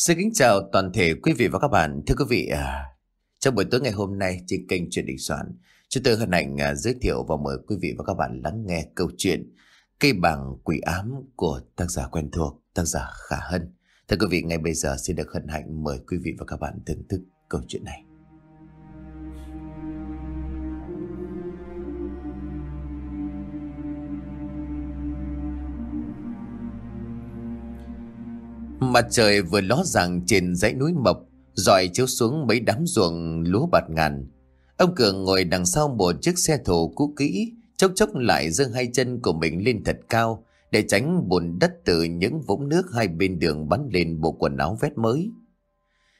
Xin kính chào toàn thể quý vị và các bạn. Thưa quý vị, à, trong buổi tối ngày hôm nay trên kênh Truyền Đình Soạn, chúng tôi hân hạnh à, giới thiệu và mời quý vị và các bạn lắng nghe câu chuyện Cây bằng quỷ ám của tác giả quen thuộc, tác giả Khả Hân. Thưa quý vị, ngay bây giờ xin được hân hạnh mời quý vị và các bạn thưởng thức câu chuyện này. Mặt trời vừa ló dạng trên dãy núi mộc, dọi chiếu xuống mấy đám ruộng lúa bạt ngàn. Ông Cường ngồi đằng sau một chiếc xe thổ cũ kỹ, chốc chốc lại dâng hai chân của mình lên thật cao để tránh bùn đất từ những vũng nước hai bên đường bắn lên bộ quần áo vét mới.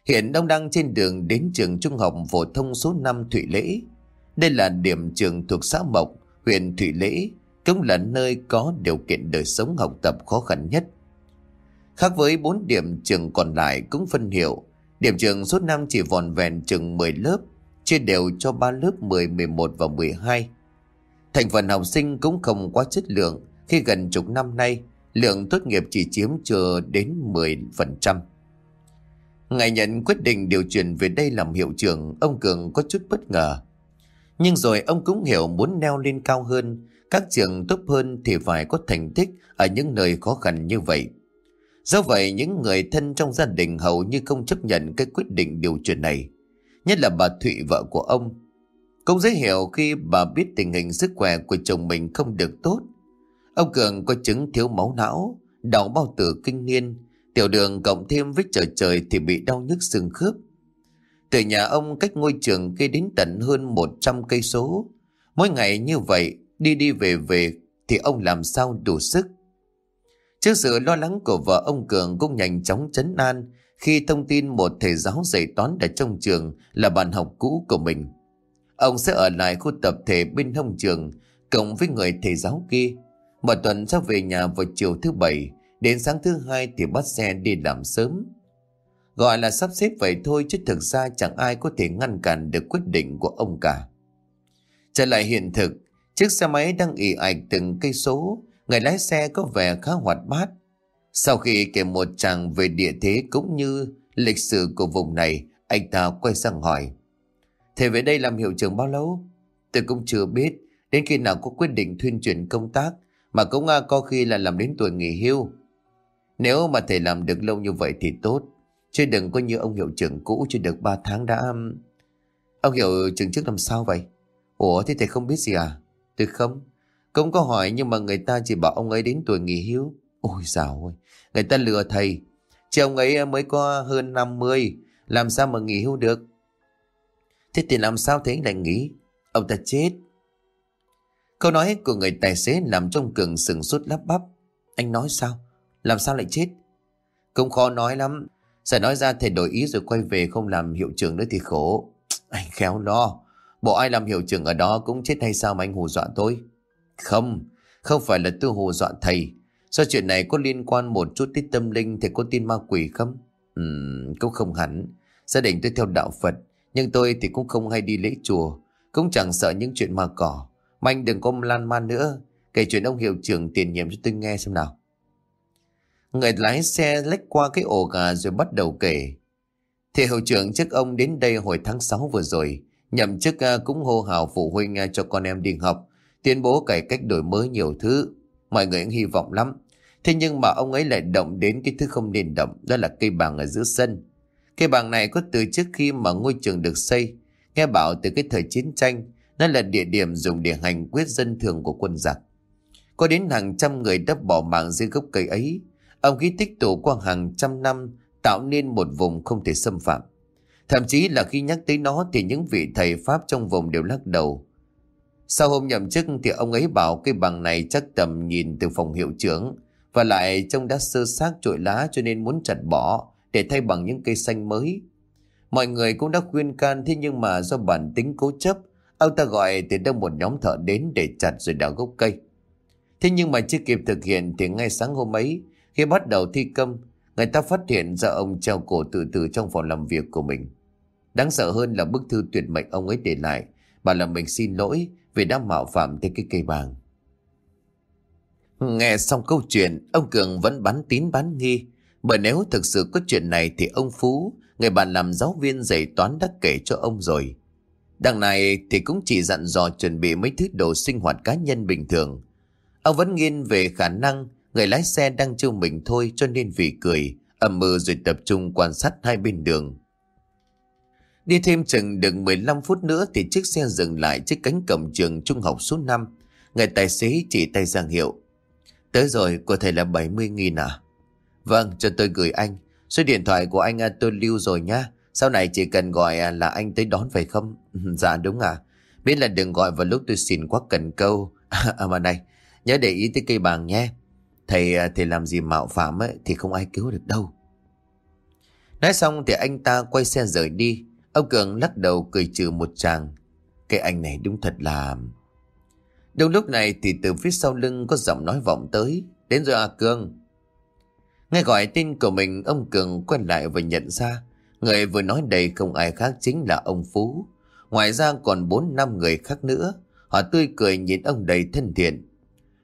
Hiện ông đang trên đường đến trường trung học phổ thông số 5 Thụy Lễ. Đây là điểm trường thuộc xã Mộc, huyện Thụy Lễ, cũng là nơi có điều kiện đời sống học tập khó khăn nhất. Khác với 4 điểm trường còn lại cũng phân hiệu, điểm trường số 5 chỉ vòn vẹn chừng 10 lớp, chia đều cho 3 lớp 10, 11 và 12. Thành phần học sinh cũng không quá chất lượng khi gần chục năm nay lượng tốt nghiệp chỉ chiếm chưa đến 10%. Ngày nhận quyết định điều chuyển về đây làm hiệu trưởng, ông Cường có chút bất ngờ. Nhưng rồi ông cũng hiểu muốn neo lên cao hơn, các trường tốt hơn thì phải có thành tích ở những nơi khó khăn như vậy. Do vậy những người thân trong gia đình hầu như không chấp nhận cái quyết định điều chuyển này. Nhất là bà Thụy vợ của ông. Cũng dễ hiểu khi bà biết tình hình sức khỏe của chồng mình không được tốt. Ông Cường có chứng thiếu máu não, đau bao tử kinh niên, tiểu đường cộng thêm với trời trời thì bị đau nhức xương khớp. Từ nhà ông cách ngôi trường kia đến tận hơn 100 cây số. Mỗi ngày như vậy, đi đi về về thì ông làm sao đủ sức. Trước sự lo lắng của vợ ông Cường cũng nhanh chóng chấn an khi thông tin một thầy giáo dạy toán ở trong trường là bạn học cũ của mình. Ông sẽ ở lại khu tập thể bên hông trường cộng với người thầy giáo kia. Một tuần sẽ về nhà vào chiều thứ bảy, đến sáng thứ hai thì bắt xe đi làm sớm. Gọi là sắp xếp vậy thôi chứ thực ra chẳng ai có thể ngăn cản được quyết định của ông cả. Trở lại hiện thực, chiếc xe máy đang ỉ ạch từng cây số, Người lái xe có vẻ khá hoạt bát. Sau khi kể một chàng về địa thế cũng như lịch sử của vùng này, anh ta quay sang hỏi. Thầy về đây làm hiệu trưởng bao lâu? Tôi cũng chưa biết, đến khi nào có quyết định thuyên chuyển công tác, mà cũng à, có khi là làm đến tuổi nghỉ hưu. Nếu mà thầy làm được lâu như vậy thì tốt, chứ đừng có như ông hiệu trưởng cũ chưa được 3 tháng đã... Ông hiệu trưởng trước làm sao vậy? Ủa thế thầy không biết gì à? Tôi không. Cũng có hỏi nhưng mà người ta chỉ bảo ông ấy đến tuổi nghỉ hưu. Ôi dào ơi, người ta lừa thầy. Chứ ông ấy mới có hơn 50, làm sao mà nghỉ hưu được? Thế thì làm sao thế lại nghỉ? Ông ta chết. Câu nói của người tài xế làm trong cường sừng sút lắp bắp. Anh nói sao? Làm sao lại chết? Cũng khó nói lắm. Sẽ nói ra thầy đổi ý rồi quay về không làm hiệu trưởng nữa thì khổ. Anh khéo lo. Bộ ai làm hiệu trưởng ở đó cũng chết hay sao mà anh hù dọa tôi? Không, không phải là tôi hù dọa thầy. Do chuyện này có liên quan một chút tới tâm linh thì có tin ma quỷ không? Ừm, cũng không hẳn. Gia đình tôi theo đạo Phật, nhưng tôi thì cũng không hay đi lễ chùa. Cũng chẳng sợ những chuyện ma cỏ. Mà anh đừng có lan man nữa. Kể chuyện ông hiệu trưởng tiền nhiệm cho tôi nghe xem nào. Người lái xe lách qua cái ổ gà rồi bắt đầu kể. Thì hiệu trưởng trước ông đến đây hồi tháng 6 vừa rồi. Nhậm chức à, cũng hô hào phụ huynh à, cho con em đi học tuyên bố cải cách đổi mới nhiều thứ. Mọi người cũng hy vọng lắm. Thế nhưng mà ông ấy lại động đến cái thứ không nên động, đó là cây bàng ở giữa sân. Cây bàng này có từ trước khi mà ngôi trường được xây. Nghe bảo từ cái thời chiến tranh, nó là địa điểm dùng để hành quyết dân thường của quân giặc. Có đến hàng trăm người đã bỏ mạng dưới gốc cây ấy. Ông ký tích tụ qua hàng trăm năm tạo nên một vùng không thể xâm phạm. Thậm chí là khi nhắc tới nó thì những vị thầy Pháp trong vùng đều lắc đầu. Sau hôm nhậm chức thì ông ấy bảo cây bằng này chắc tầm nhìn từ phòng hiệu trưởng và lại trông đã sơ xác trội lá cho nên muốn chặt bỏ để thay bằng những cây xanh mới. Mọi người cũng đã khuyên can thế nhưng mà do bản tính cố chấp, ông ta gọi từ đâu một nhóm thợ đến để chặt rồi đào gốc cây. Thế nhưng mà chưa kịp thực hiện thì ngay sáng hôm ấy, khi bắt đầu thi công, người ta phát hiện ra ông treo cổ tự tử trong phòng làm việc của mình. Đáng sợ hơn là bức thư tuyệt mệnh ông ấy để lại, bảo là mình xin lỗi vì đã mạo phạm tới cái cây bàng. Nghe xong câu chuyện, ông Cường vẫn bán tín bán nghi, Bởi nếu thực sự có chuyện này thì ông Phú, người bạn làm giáo viên dạy toán đã kể cho ông rồi. Đằng này thì cũng chỉ dặn dò chuẩn bị mấy thứ đồ sinh hoạt cá nhân bình thường. Ông vẫn nghiên về khả năng người lái xe đang trêu mình thôi cho nên vì cười, ẩm mơ ừ rồi tập trung quan sát hai bên đường. Đi thêm chừng được 15 phút nữa thì chiếc xe dừng lại trước cánh cổng trường trung học số 5. Người tài xế chỉ tay giang hiệu. Tới rồi, có thể là 70 nghìn à? Vâng, cho tôi gửi anh. Số điện thoại của anh à, tôi lưu rồi nhá. Sau này chỉ cần gọi à, là anh tới đón phải không? dạ đúng à. Biết là đừng gọi vào lúc tôi xin quá cần câu. à mà này, nhớ để ý tới cây bàng nhé. Thầy à, thầy làm gì mạo phạm ấy, thì không ai cứu được đâu. Nói xong thì anh ta quay xe rời đi. Ông Cường lắc đầu cười trừ một chàng. Cái anh này đúng thật là... Đúng lúc này thì từ phía sau lưng có giọng nói vọng tới. Đến rồi à Cường. Nghe gọi tên của mình ông Cường quay lại và nhận ra. Người vừa nói đây không ai khác chính là ông Phú. Ngoài ra còn bốn năm người khác nữa. Họ tươi cười nhìn ông đầy thân thiện.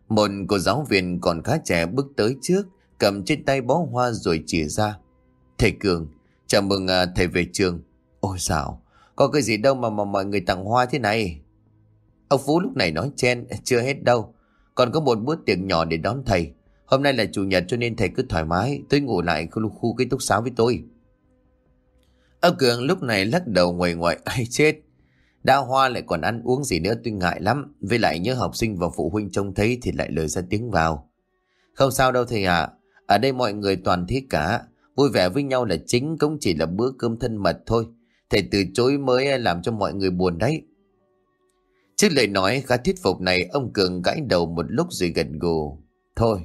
Một cô giáo viên còn khá trẻ bước tới trước, cầm trên tay bó hoa rồi chỉ ra. Thầy Cường, chào mừng à, thầy về trường. Ôi sao, có cái gì đâu mà, mà mọi người tặng hoa thế này. Ông Phú lúc này nói chen, chưa hết đâu. Còn có một bữa tiệc nhỏ để đón thầy. Hôm nay là chủ nhật cho nên thầy cứ thoải mái, tôi ngủ lại khu, khu ký túc xá với tôi. Ông Cường lúc này lắc đầu ngoài ngoài, ai chết. Đa hoa lại còn ăn uống gì nữa tôi ngại lắm. Với lại nhớ học sinh và phụ huynh trông thấy thì lại lời ra tiếng vào. Không sao đâu thầy ạ. Ở đây mọi người toàn thế cả. Vui vẻ với nhau là chính cũng chỉ là bữa cơm thân mật thôi. Thầy từ chối mới làm cho mọi người buồn đấy. Trước lời nói khá thuyết phục này ông Cường gãi đầu một lúc rồi gần gù. Thôi,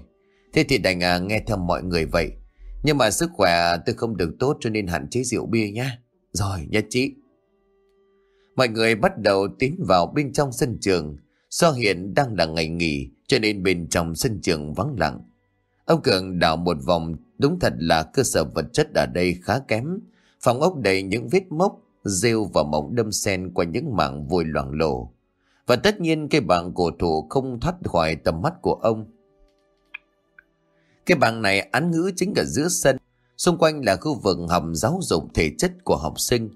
thế thì đành à, nghe theo mọi người vậy. Nhưng mà sức khỏe tôi không được tốt cho nên hạn chế rượu bia nhé. Rồi, nhất trí. Mọi người bắt đầu tiến vào bên trong sân trường. Do hiện đang là ngày nghỉ cho nên bên trong sân trường vắng lặng. Ông Cường đảo một vòng đúng thật là cơ sở vật chất ở đây khá kém. Phòng ốc đầy những vết mốc, rêu và mỏng đâm sen qua những mảng vôi loảng lổ. Và tất nhiên cây bảng cổ thụ không thoát khỏi tầm mắt của ông. Cái bảng này án ngữ chính ở giữa sân. Xung quanh là khu vực hầm giáo dục thể chất của học sinh.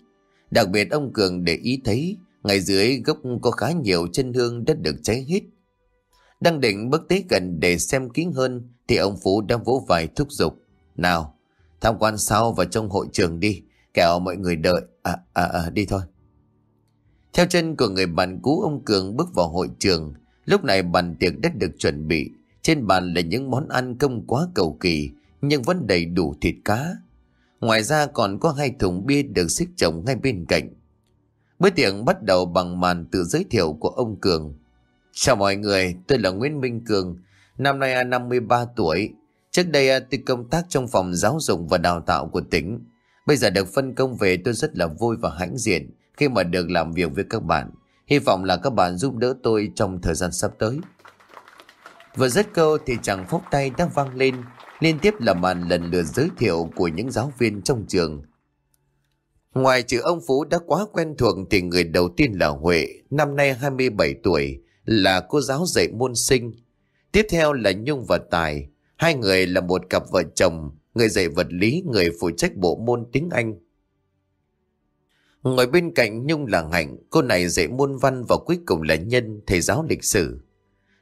Đặc biệt ông Cường để ý thấy ngay dưới gốc có khá nhiều chân hương đã được cháy hết. Đang định bước tới gần để xem kỹ hơn thì ông Phú đang vỗ vai thúc giục. Nào, tham quan sau vào trong hội trường đi, kẻo mọi người đợi. À, à, à, đi thôi. Theo chân của người bạn cũ ông Cường bước vào hội trường. Lúc này bàn tiệc đã được chuẩn bị. Trên bàn là những món ăn không quá cầu kỳ, nhưng vẫn đầy đủ thịt cá. Ngoài ra còn có hai thùng bia được xếp chồng ngay bên cạnh. Bữa tiệc bắt đầu bằng màn tự giới thiệu của ông Cường. Chào mọi người, tôi là Nguyễn Minh Cường, năm nay à, 53 tuổi. Trước đây à, tôi công tác trong phòng giáo dục và đào tạo của tỉnh. Bây giờ được phân công về tôi rất là vui và hãnh diện khi mà được làm việc với các bạn. Hy vọng là các bạn giúp đỡ tôi trong thời gian sắp tới. Vừa dứt câu thì chàng phốc tay đang vang lên, liên tiếp là màn lần lượt giới thiệu của những giáo viên trong trường. Ngoài trừ ông Phú đã quá quen thuộc thì người đầu tiên là Huệ, năm nay 27 tuổi, là cô giáo dạy môn sinh. Tiếp theo là Nhung và Tài, hai người là một cặp vợ chồng, người dạy vật lý, người phụ trách bộ môn tiếng Anh. Ngồi bên cạnh Nhung là Hạnh, cô này dạy môn văn và cuối cùng là Nhân, thầy giáo lịch sử.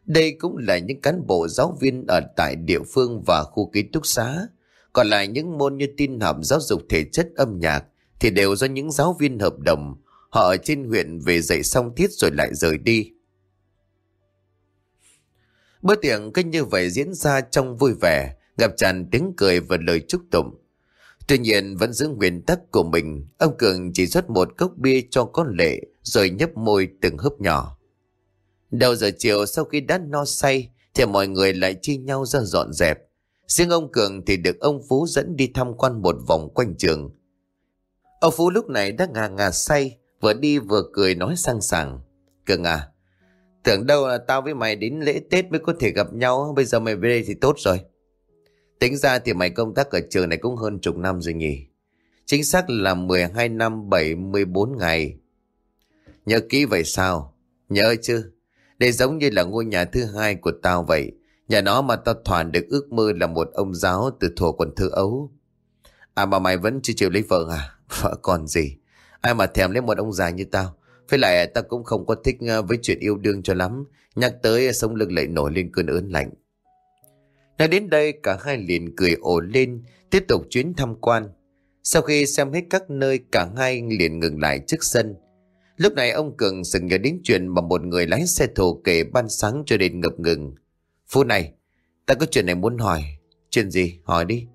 Đây cũng là những cán bộ giáo viên ở tại địa phương và khu ký túc xá. Còn lại những môn như tin học giáo dục thể chất âm nhạc thì đều do những giáo viên hợp đồng. Họ ở trên huyện về dạy xong tiết rồi lại rời đi. Bữa tiệc cứ như vậy diễn ra trong vui vẻ, gặp tràn tiếng cười và lời chúc tụng. Tuy nhiên vẫn giữ nguyên tắc của mình, ông Cường chỉ rót một cốc bia cho con lệ rồi nhấp môi từng hớp nhỏ. Đầu giờ chiều sau khi đã no say thì mọi người lại chia nhau ra dọn dẹp. Riêng ông Cường thì được ông Phú dẫn đi tham quan một vòng quanh trường. Ông Phú lúc này đã ngà ngà say, vừa đi vừa cười nói sang sảng. Cường à, tưởng đâu là tao với mày đến lễ Tết mới có thể gặp nhau, bây giờ mày về đây thì tốt rồi. Tính ra thì mày công tác ở trường này cũng hơn chục năm rồi nhỉ. Chính xác là 12 năm 74 ngày. Nhớ kỹ vậy sao? Nhớ chứ? Đây giống như là ngôi nhà thứ hai của tao vậy. Nhà nó mà tao thoàn được ước mơ là một ông giáo từ thuở còn thơ ấu. À mà mày vẫn chưa chịu lấy vợ à? Vợ còn gì? Ai mà thèm lấy một ông già như tao? Với lại tao cũng không có thích ờ, với chuyện yêu đương cho lắm. Nhắc tới sống lưng lại nổi lên cơn ớn lạnh. Nói đến đây cả hai liền cười ồ lên, tiếp tục chuyến tham quan. Sau khi xem hết các nơi cả hai liền ngừng lại trước sân. Lúc này ông Cường sừng nhớ đến chuyện mà một người lái xe thổ kể ban sáng cho đến ngập ngừng. Phú này, ta có chuyện này muốn hỏi. Chuyện gì? Hỏi đi.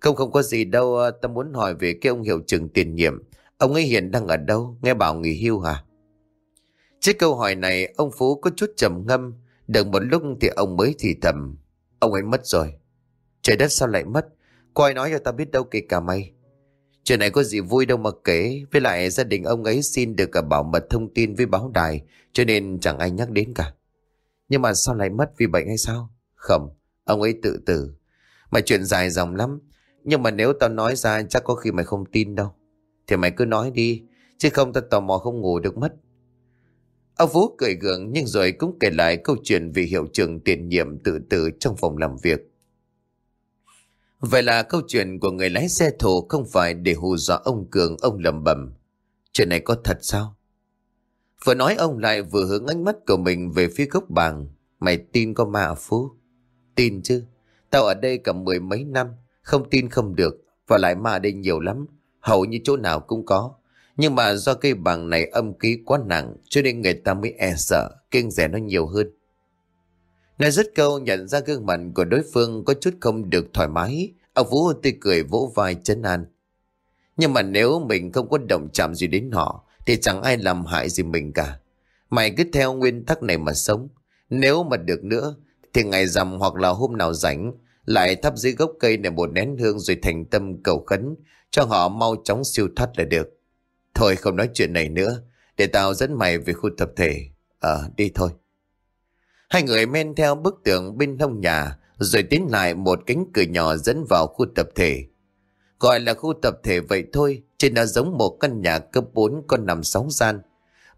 Không không có gì đâu, ta muốn hỏi về cái ông hiệu trưởng tiền nhiệm. Ông ấy hiện đang ở đâu? Nghe bảo nghỉ hưu hả? Trước câu hỏi này, ông Phú có chút trầm ngâm. Được một lúc thì ông mới thì thầm. Ông ấy mất rồi. Trời đất sao lại mất? Có ai nói cho ta biết đâu kể cả mày. Chuyện này có gì vui đâu mà kể. Với lại gia đình ông ấy xin được cả bảo mật thông tin với báo đài. Cho nên chẳng ai nhắc đến cả. Nhưng mà sao lại mất vì bệnh hay sao? Không, ông ấy tự tử. Mà chuyện dài dòng lắm. Nhưng mà nếu tao nói ra chắc có khi mày không tin đâu. Thì mày cứ nói đi. Chứ không tao tò mò không ngủ được mất. Ông Phú cười gượng nhưng rồi cũng kể lại câu chuyện về hiệu trưởng tiền nhiệm tự tử trong phòng làm việc. Vậy là câu chuyện của người lái xe thổ không phải để hù dọa ông Cường, ông lầm bầm. Chuyện này có thật sao? Vừa nói ông lại vừa hướng ánh mắt của mình về phía gốc bàn. Mày tin có ma à Phú? Tin chứ. Tao ở đây cả mười mấy năm. Không tin không được. Và lại ma ở đây nhiều lắm. Hầu như chỗ nào cũng có. Nhưng mà do cây bằng này âm khí quá nặng cho nên người ta mới e sợ, kinh rẻ nó nhiều hơn. Nói rất câu nhận ra gương mặt của đối phương có chút không được thoải mái, ông Vũ tươi cười vỗ vai chấn an. Nhưng mà nếu mình không có động chạm gì đến họ thì chẳng ai làm hại gì mình cả. Mày cứ theo nguyên tắc này mà sống. Nếu mà được nữa thì ngày rằm hoặc là hôm nào rảnh lại thắp dưới gốc cây này một nén hương rồi thành tâm cầu khấn cho họ mau chóng siêu thoát là được. Thôi không nói chuyện này nữa, để tao dẫn mày về khu tập thể. Ờ, đi thôi. Hai người men theo bức tường bên hông nhà, rồi tiến lại một cánh cửa nhỏ dẫn vào khu tập thể. Gọi là khu tập thể vậy thôi, trên nó giống một căn nhà cấp 4 có nằm 6 gian.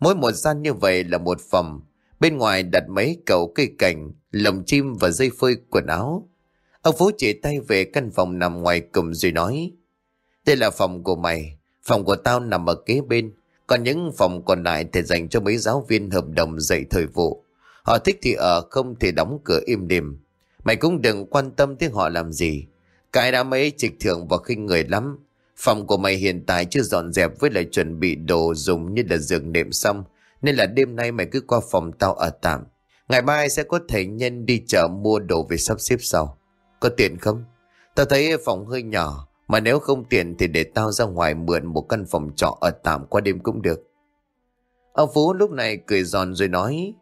Mỗi một gian như vậy là một phòng, bên ngoài đặt mấy cầu cây cảnh, lồng chim và dây phơi quần áo. Ông Phú chỉ tay về căn phòng nằm ngoài cùng rồi nói, đây là phòng của mày, Phòng của tao nằm ở kế bên, còn những phòng còn lại thì dành cho mấy giáo viên hợp đồng dạy thời vụ. Họ thích thì ở, không thì đóng cửa im đềm. Mày cũng đừng quan tâm tới họ làm gì. Cái đám ấy trịch thượng và khinh người lắm. Phòng của mày hiện tại chưa dọn dẹp với lại chuẩn bị đồ dùng như là giường nệm xong. Nên là đêm nay mày cứ qua phòng tao ở tạm. Ngày mai sẽ có thể nhân đi chợ mua đồ về sắp xếp sau. Có tiền không? Tao thấy phòng hơi nhỏ. Mà nếu không tiền thì để tao ra ngoài mượn một căn phòng trọ ở tạm qua đêm cũng được. Ông Phú lúc này cười giòn rồi nói,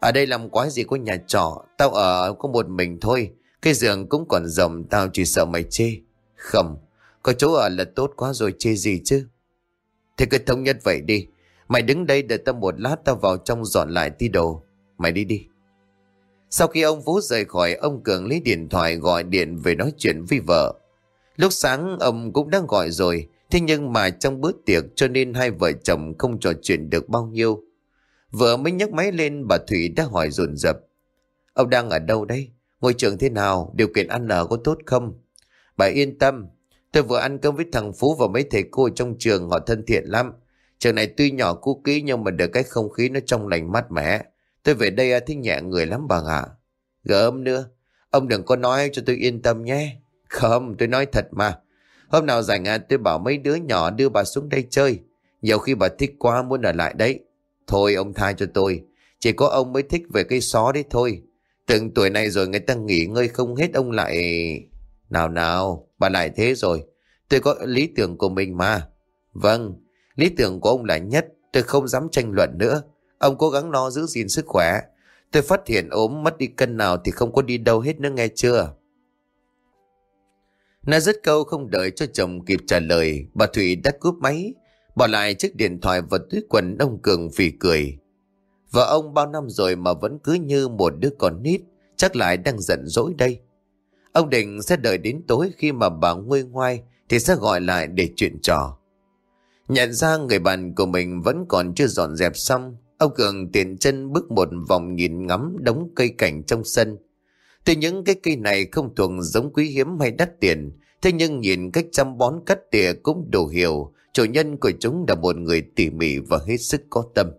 Ở đây làm quái gì có nhà trọ, Tao ở có một mình thôi, Cái giường cũng còn rộng, Tao chỉ sợ mày chê. Không, Có chỗ ở là tốt quá rồi, chê gì chứ? Thế cứ thống nhất vậy đi, Mày đứng đây đợi tao một lát Tao vào trong dọn lại tí đồ, Mày đi đi. Sau khi ông Phú rời khỏi, Ông Cường lấy điện thoại gọi điện về nói chuyện với vợ. Lúc sáng ông cũng đang gọi rồi, thế nhưng mà trong bữa tiệc cho nên hai vợ chồng không trò chuyện được bao nhiêu. Vợ mới nhấc máy lên bà Thủy đã hỏi dồn dập Ông đang ở đâu đây? Ngôi trường thế nào? Điều kiện ăn ở có tốt không? Bà yên tâm. Tôi vừa ăn cơm với thằng Phú và mấy thầy cô trong trường họ thân thiện lắm. Trường này tuy nhỏ cũ kỹ nhưng mà được cái không khí nó trong lành mát mẻ. Tôi về đây à, thích nhẹ người lắm bà ạ. Gớm nữa. Ông đừng có nói cho tôi yên tâm nhé. Không, tôi nói thật mà. Hôm nào rảnh à, tôi bảo mấy đứa nhỏ đưa bà xuống đây chơi. Nhiều khi bà thích quá muốn ở lại đấy. Thôi ông tha cho tôi. Chỉ có ông mới thích về cây xó đấy thôi. Từng tuổi này rồi người ta nghỉ ngơi không hết ông lại... Nào nào, bà lại thế rồi. Tôi có lý tưởng của mình mà. Vâng, lý tưởng của ông là nhất. Tôi không dám tranh luận nữa. Ông cố gắng lo giữ gìn sức khỏe. Tôi phát hiện ốm mất đi cân nào thì không có đi đâu hết nữa nghe chưa? Nói rất câu không đợi cho chồng kịp trả lời, bà Thủy đã cúp máy, bỏ lại chiếc điện thoại và túi quần ông Cường phì cười. Vợ ông bao năm rồi mà vẫn cứ như một đứa con nít, chắc lại đang giận dỗi đây. Ông định sẽ đợi đến tối khi mà bà nguôi ngoai thì sẽ gọi lại để chuyện trò. Nhận ra người bạn của mình vẫn còn chưa dọn dẹp xong, ông Cường tiện chân bước một vòng nhìn ngắm đống cây cảnh trong sân. Tuy những cái cây này không thuộc giống quý hiếm hay đắt tiền, thế nhưng nhìn cách chăm bón cắt tỉa cũng đủ hiểu, chủ nhân của chúng là một người tỉ mỉ và hết sức có tâm.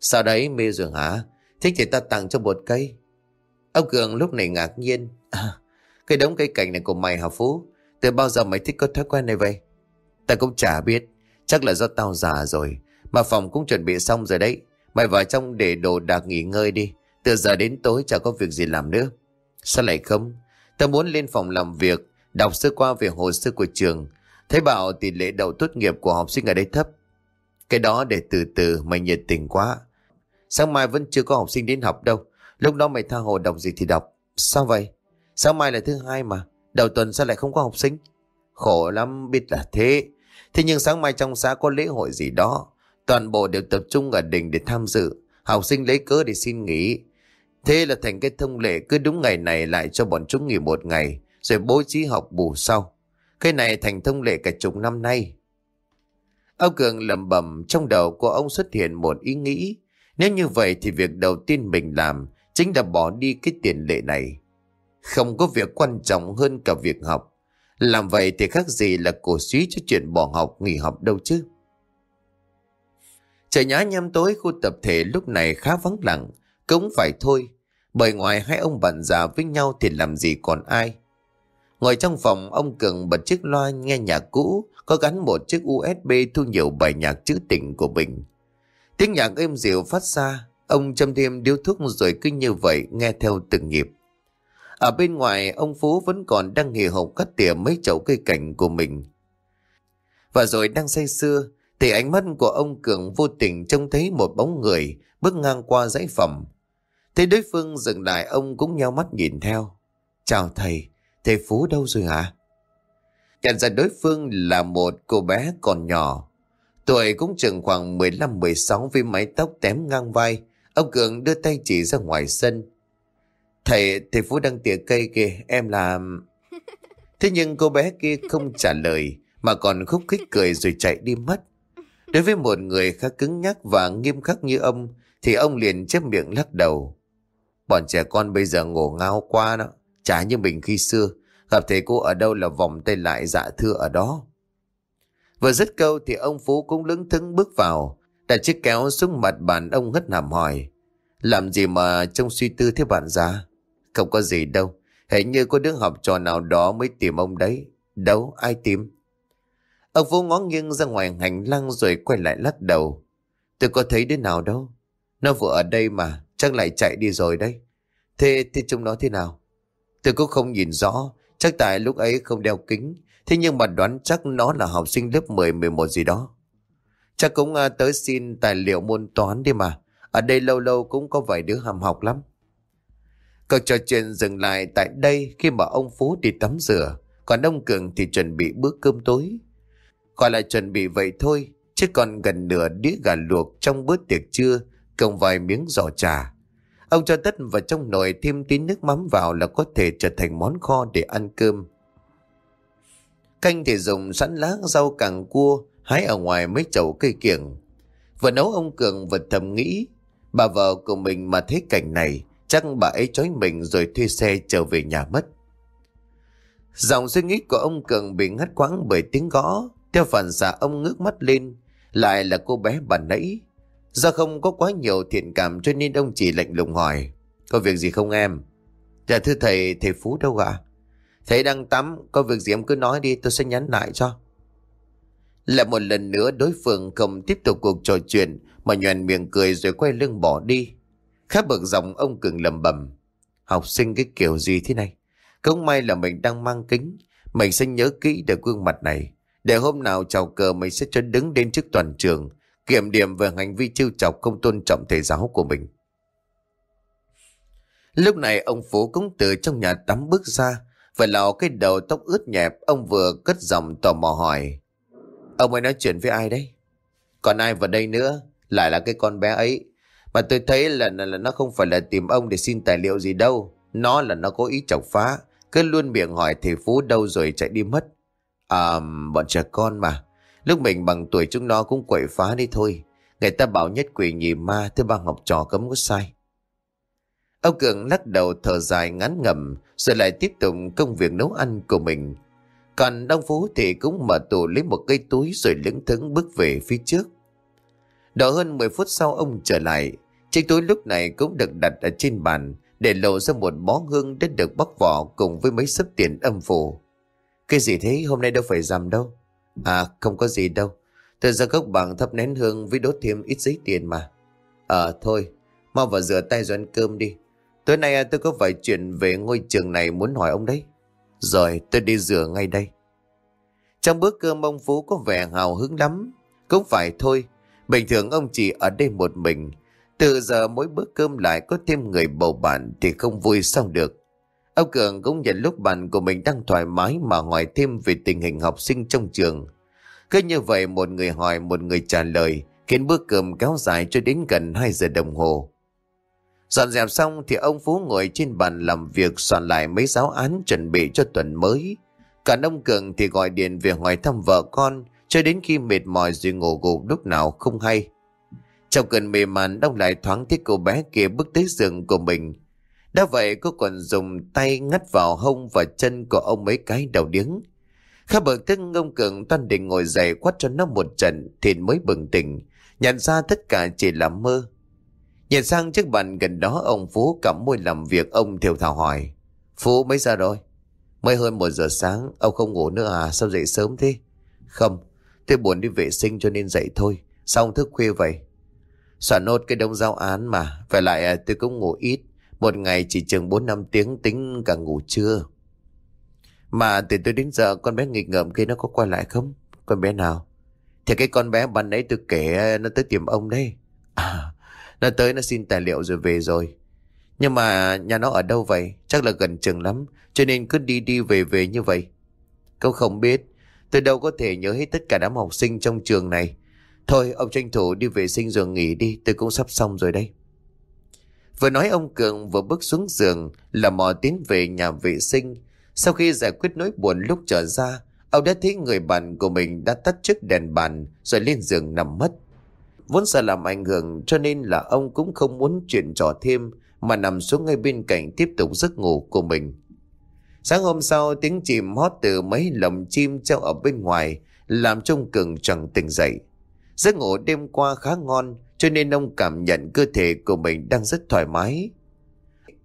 Sao đấy mê rồi hả? Thích thì ta tặng cho một cây. Ông Cường lúc này ngạc nhiên. À, cái đống cây cảnh này của mày hả Phú? Từ bao giờ mày thích có thói quen này vậy? Ta cũng chả biết. Chắc là do tao già rồi. Mà phòng cũng chuẩn bị xong rồi đấy. Mày vào trong để đồ đạc nghỉ ngơi đi. Từ giờ đến tối chả có việc gì làm nữa. Sao lại không? Tao muốn lên phòng làm việc, đọc sơ qua về hồ sơ của trường. Thấy bảo tỷ lệ đậu tốt nghiệp của học sinh ở đây thấp. Cái đó để từ từ mày nhiệt tình quá. Sáng mai vẫn chưa có học sinh đến học đâu. Lúc đó mày tha hồ đọc gì thì đọc. Sao vậy? Sáng mai là thứ hai mà. Đầu tuần sao lại không có học sinh? Khổ lắm biết là thế. Thế nhưng sáng mai trong xã có lễ hội gì đó. Toàn bộ đều tập trung ở đình để tham dự. Học sinh lấy cớ để xin nghỉ. Thế là thành cái thông lệ cứ đúng ngày này lại cho bọn chúng nghỉ một ngày. Rồi bố trí học bù sau. Cái này thành thông lệ cả chục năm nay. Ông Cường lầm bầm trong đầu của ông xuất hiện một ý nghĩ. Nếu như vậy thì việc đầu tiên mình làm chính là bỏ đi cái tiền lệ này. Không có việc quan trọng hơn cả việc học. Làm vậy thì khác gì là cổ suý cho chuyện bỏ học nghỉ học đâu chứ. Trời nhá nhem tối, khu tập thể lúc này khá vắng lặng. Cũng phải thôi. Bởi ngoài hai ông bạn già với nhau thì làm gì còn ai. Ngồi trong phòng ông Cường bật chiếc loa nghe nhạc cũ có gắn một chiếc USB thu nhiều bài nhạc trữ tình của mình. Tiếng nhạc êm dịu phát ra, ông châm thêm điếu thuốc rồi cứ như vậy nghe theo từng nhịp. Ở bên ngoài ông Phú vẫn còn đang hì hục cắt tỉa mấy chậu cây cảnh của mình. Và rồi đang say sưa thì ánh mắt của ông Cường vô tình trông thấy một bóng người bước ngang qua dãy phẩm. Thấy đối phương dừng lại ông cũng nheo mắt nhìn theo. Chào thầy, thầy Phú đâu rồi hả? Nhận ra đối phương là một cô bé còn nhỏ. Tuổi cũng chừng khoảng 15-16 với mái tóc tém ngang vai. Ông Cường đưa tay chỉ ra ngoài sân. Thầy, thầy Phú đang tỉa cây kìa, em làm... Thế nhưng cô bé kia không trả lời, mà còn khúc khích cười rồi chạy đi mất. Đối với một người khá cứng nhắc và nghiêm khắc như ông, thì ông liền chép miệng lắc đầu. Bọn trẻ con bây giờ ngổ ngao qua đó, chả như mình khi xưa. Gặp thầy cô ở đâu là vòng tay lại dạ thưa ở đó. Vừa dứt câu thì ông Phú cũng lững thững bước vào, đặt chiếc kéo xuống mặt bàn ông hất hàm hỏi. Làm gì mà trông suy tư thế bạn già? Không có gì đâu, hình như có đứa học trò nào đó mới tìm ông đấy. Đâu, ai tìm? Ông Phú ngó nghiêng ra ngoài hành lang rồi quay lại lắc đầu. Tôi có thấy đứa nào đâu. Nó vừa ở đây mà, chắc lại chạy đi rồi đấy. Thế, thì chúng nó thế nào? Tôi cũng không nhìn rõ, chắc tại lúc ấy không đeo kính. Thế nhưng mà đoán chắc nó là học sinh lớp 10, 11 gì đó. Chắc cũng à, tới xin tài liệu môn toán đi mà. Ở đây lâu lâu cũng có vài đứa hàm học lắm. Cuộc trò chuyện dừng lại tại đây khi mà ông Phú đi tắm rửa. Còn ông Cường thì chuẩn bị bữa cơm tối. Gọi là chuẩn bị vậy thôi. Chứ còn gần nửa đĩa gà luộc trong bữa tiệc trưa. Cộng vài miếng giò trà. Ông cho tất vào trong nồi thêm tí nước mắm vào là có thể trở thành món kho để ăn cơm. Canh thì dùng sẵn lá rau càng cua, hái ở ngoài mấy chậu cây kiểng. Vừa nấu ông Cường vừa thầm nghĩ, bà vợ của mình mà thấy cảnh này, chắc bà ấy trói mình rồi thuê xe trở về nhà mất. Dòng suy nghĩ của ông Cường bị ngắt quãng bởi tiếng gõ, theo phản xạ ông ngước mắt lên, lại là cô bé bà nãy. Do không có quá nhiều thiện cảm cho nên ông chỉ lạnh lùng hỏi, có việc gì không em? Dạ thưa thầy, thầy Phú đâu ạ? Thầy đang tắm, có việc gì em cứ nói đi tôi sẽ nhắn lại cho. Lại một lần nữa đối phương không tiếp tục cuộc trò chuyện mà nhoèn miệng cười rồi quay lưng bỏ đi. Khá bực dòng ông cường lầm bầm. Học sinh cái kiểu gì thế này? Không may là mình đang mang kính. Mình sẽ nhớ kỹ được gương mặt này. Để hôm nào chào cờ mình sẽ cho đứng đến trước toàn trường. Kiểm điểm về hành vi trêu chọc không tôn trọng thầy giáo của mình. Lúc này ông Phú cũng từ trong nhà tắm bước ra. và lò cái đầu tóc ướt nhẹp. Ông vừa cất giọng tò mò hỏi. Ông ấy nói chuyện với ai đấy? Còn ai vào đây nữa? Lại là cái con bé ấy. Mà tôi thấy là, là, là nó không phải là tìm ông để xin tài liệu gì đâu. Nó là nó có ý chọc phá. Cứ luôn miệng hỏi thầy Phú đâu rồi chạy đi mất. À, bọn trẻ con mà. Lúc mình bằng tuổi chúng nó cũng quậy phá đi thôi. Người ta bảo nhất quỷ nhì ma, thứ ba học trò cấm có sai. Ông Cường lắc đầu thở dài ngắn ngầm rồi lại tiếp tục công việc nấu ăn của mình. Còn Đông Phú thì cũng mở tủ lấy một cây túi rồi lững thững bước về phía trước. đó hơn 10 phút sau ông trở lại, chiếc túi lúc này cũng được đặt ở trên bàn để lộ ra một bó hương đã được bóc vỏ cùng với mấy sấp tiền âm phủ. Cái gì thế hôm nay đâu phải giảm đâu. À không có gì đâu. Tôi ra gốc bằng thắp nén hương với đốt thêm ít giấy tiền mà. Ờ thôi, mau vào rửa tay rồi ăn cơm đi. Tối nay à, tôi có vài chuyện về ngôi trường này muốn hỏi ông đấy. Rồi tôi đi rửa ngay đây. Trong bữa cơm ông Phú có vẻ hào hứng lắm. Cũng phải thôi. Bình thường ông chỉ ở đây một mình. Từ giờ mỗi bữa cơm lại có thêm người bầu bạn thì không vui xong được. Ông Cường cũng nhận lúc bạn của mình đang thoải mái mà hỏi thêm về tình hình học sinh trong trường. Cứ như vậy, một người hỏi, một người trả lời, khiến bữa cơm kéo dài cho đến gần 2 giờ đồng hồ. Dọn dẹp xong thì ông Phú ngồi trên bàn làm việc soạn lại mấy giáo án chuẩn bị cho tuần mới. Cả ông Cường thì gọi điện về hỏi thăm vợ con, cho đến khi mệt mỏi rồi ngủ gục lúc nào không hay. Trong cơn mê man, ông lại thoáng thấy cô bé kia bước tới giường của mình. Đã vậy cô còn dùng tay ngắt vào hông và chân của ông mấy cái đầu điếng. Khá bực tức ông Cường toan định ngồi dậy quát cho nó một trận thì mới bừng tỉnh, nhận ra tất cả chỉ là mơ. Nhìn sang chiếc bàn gần đó ông Phú cắm môi làm việc ông theo thảo hỏi. Phú mấy giờ rồi? Mới hơn một giờ sáng, ông không ngủ nữa à? Sao dậy sớm thế? Không, tôi buồn đi vệ sinh cho nên dậy thôi. Sao ông thức khuya vậy? Soạn nốt cái đông giao án mà. Phải lại à, tôi cũng ngủ ít. Một ngày chỉ chừng 4-5 tiếng tính cả ngủ trưa. Mà từ tôi đến giờ con bé nghịch ngợm kia nó có quay lại không? Con bé nào? Thì cái con bé ban nãy tôi kể nó tới tìm ông đấy. À, nó tới nó xin tài liệu rồi về rồi. Nhưng mà nhà nó ở đâu vậy? Chắc là gần trường lắm. Cho nên cứ đi đi về về như vậy. Cậu không biết. Tôi đâu có thể nhớ hết tất cả đám học sinh trong trường này. Thôi ông tranh thủ đi vệ sinh rồi nghỉ đi. Tôi cũng sắp xong rồi đây. Vừa nói ông Cường vừa bước xuống giường là mò tiến về nhà vệ sinh. Sau khi giải quyết nỗi buồn lúc trở ra, ông đã thấy người bạn của mình đã tắt chiếc đèn bàn rồi lên giường nằm mất. Vốn sợ làm ảnh hưởng cho nên là ông cũng không muốn chuyện trò thêm mà nằm xuống ngay bên cạnh tiếp tục giấc ngủ của mình. Sáng hôm sau tiếng chim hót từ mấy lồng chim treo ở bên ngoài làm trông cường chẳng tỉnh dậy. Giấc ngủ đêm qua khá ngon cho nên ông cảm nhận cơ thể của mình đang rất thoải mái.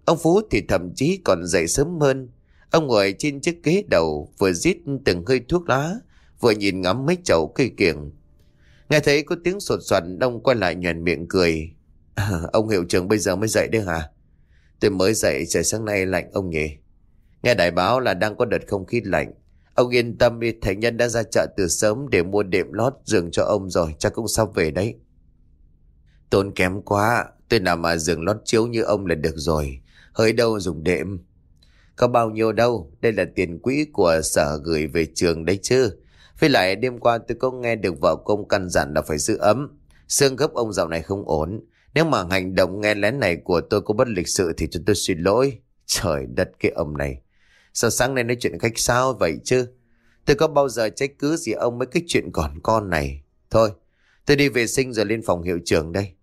Ông Phú thì thậm chí còn dậy sớm hơn. Ông ngồi trên chiếc ghế đầu vừa rít từng hơi thuốc lá vừa nhìn ngắm mấy chậu cây kiểng. Nghe thấy có tiếng sột soạt ông quay lại nhuền miệng cười. À, ông hiệu trưởng bây giờ mới dậy đấy hả? Tôi mới dậy trời sáng nay lạnh ông nhỉ? Nghe đại báo là đang có đợt không khí lạnh. Ông yên tâm đi, thành nhân đã ra chợ từ sớm để mua đệm lót giường cho ông rồi, chắc cũng sắp về đấy. Tốn kém quá, tôi nằm mà giường lót chiếu như ông là được rồi. Hơi đâu dùng đệm. Có bao nhiêu đâu, đây là tiền quỹ của sở gửi về trường đấy chứ. Với lại đêm qua tôi có nghe được vợ công căn dặn là phải giữ ấm. Xương gấp ông dạo này không ổn. Nếu mà hành động nghe lén này của tôi có bất lịch sự thì chúng tôi xin lỗi. Trời đất cái ông này. Sao sáng nay nói chuyện khách sao vậy chứ? Tôi có bao giờ trách cứ gì ông mấy cái chuyện còn con này. Thôi, tôi đi vệ sinh rồi lên phòng hiệu trưởng đây.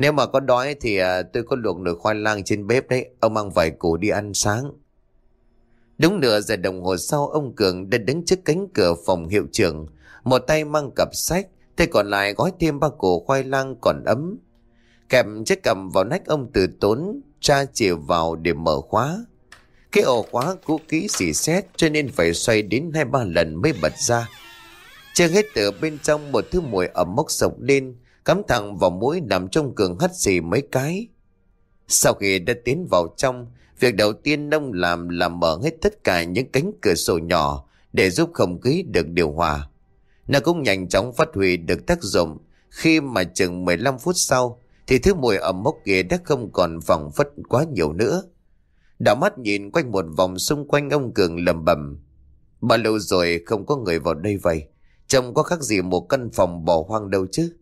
Nếu mà có đói thì à, tôi có luộc nồi khoai lang trên bếp đấy. Ông mang vài củ đi ăn sáng. Đúng nửa giờ đồng hồ sau ông Cường đã đứng trước cánh cửa phòng hiệu trưởng. Một tay mang cặp sách, tay còn lại gói thêm ba củ khoai lang còn ấm. Kèm chiếc cầm vào nách ông từ tốn, tra chìa vào để mở khóa. Cái ổ khóa cũ kỹ xỉ xét cho nên phải xoay đến hai ba lần mới bật ra. Chưa hết từ bên trong một thứ mùi ẩm mốc sộc lên, cắm thẳng vào mũi nằm trong cường hắt xì mấy cái. Sau khi đã tiến vào trong, việc đầu tiên ông làm là mở hết tất cả những cánh cửa sổ nhỏ để giúp không khí được điều hòa. Nó cũng nhanh chóng phát huy được tác dụng khi mà chừng 15 phút sau thì thứ mùi ẩm mốc kia đã không còn vòng phất quá nhiều nữa. Đảo mắt nhìn quanh một vòng xung quanh ông Cường lầm bầm. Bao lâu rồi không có người vào đây vậy? Trông có khác gì một căn phòng bỏ hoang đâu chứ?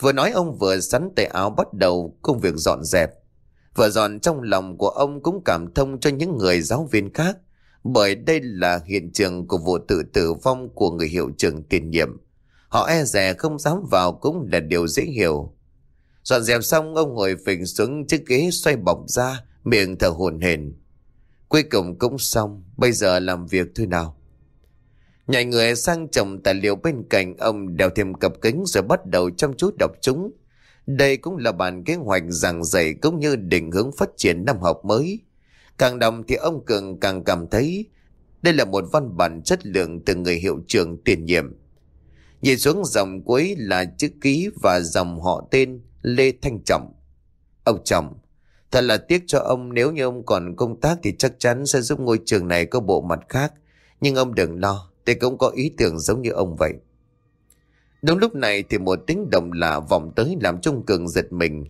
Vừa nói ông vừa sắn tay áo bắt đầu công việc dọn dẹp. Vừa dọn trong lòng của ông cũng cảm thông cho những người giáo viên khác. Bởi đây là hiện trường của vụ tự tử vong của người hiệu trưởng tiền nhiệm. Họ e rè không dám vào cũng là điều dễ hiểu. Dọn dẹp xong ông ngồi phình xuống chiếc ghế xoay bọc ra, miệng thở hổn hển. Cuối cùng cũng xong, bây giờ làm việc thôi nào. Nhảy người sang chồng tài liệu bên cạnh ông đeo thêm cặp kính rồi bắt đầu chăm chút đọc chúng. Đây cũng là bản kế hoạch giảng dạy cũng như định hướng phát triển năm học mới. Càng đọc thì ông Cường càng cảm thấy đây là một văn bản chất lượng từ người hiệu trưởng tiền nhiệm. Nhìn xuống dòng cuối là chữ ký và dòng họ tên Lê Thanh Trọng. Ông Trọng, thật là tiếc cho ông nếu như ông còn công tác thì chắc chắn sẽ giúp ngôi trường này có bộ mặt khác. Nhưng ông đừng lo, tôi cũng có ý tưởng giống như ông vậy. Đúng lúc này thì một tiếng động lạ vọng tới làm Trung Cường giật mình.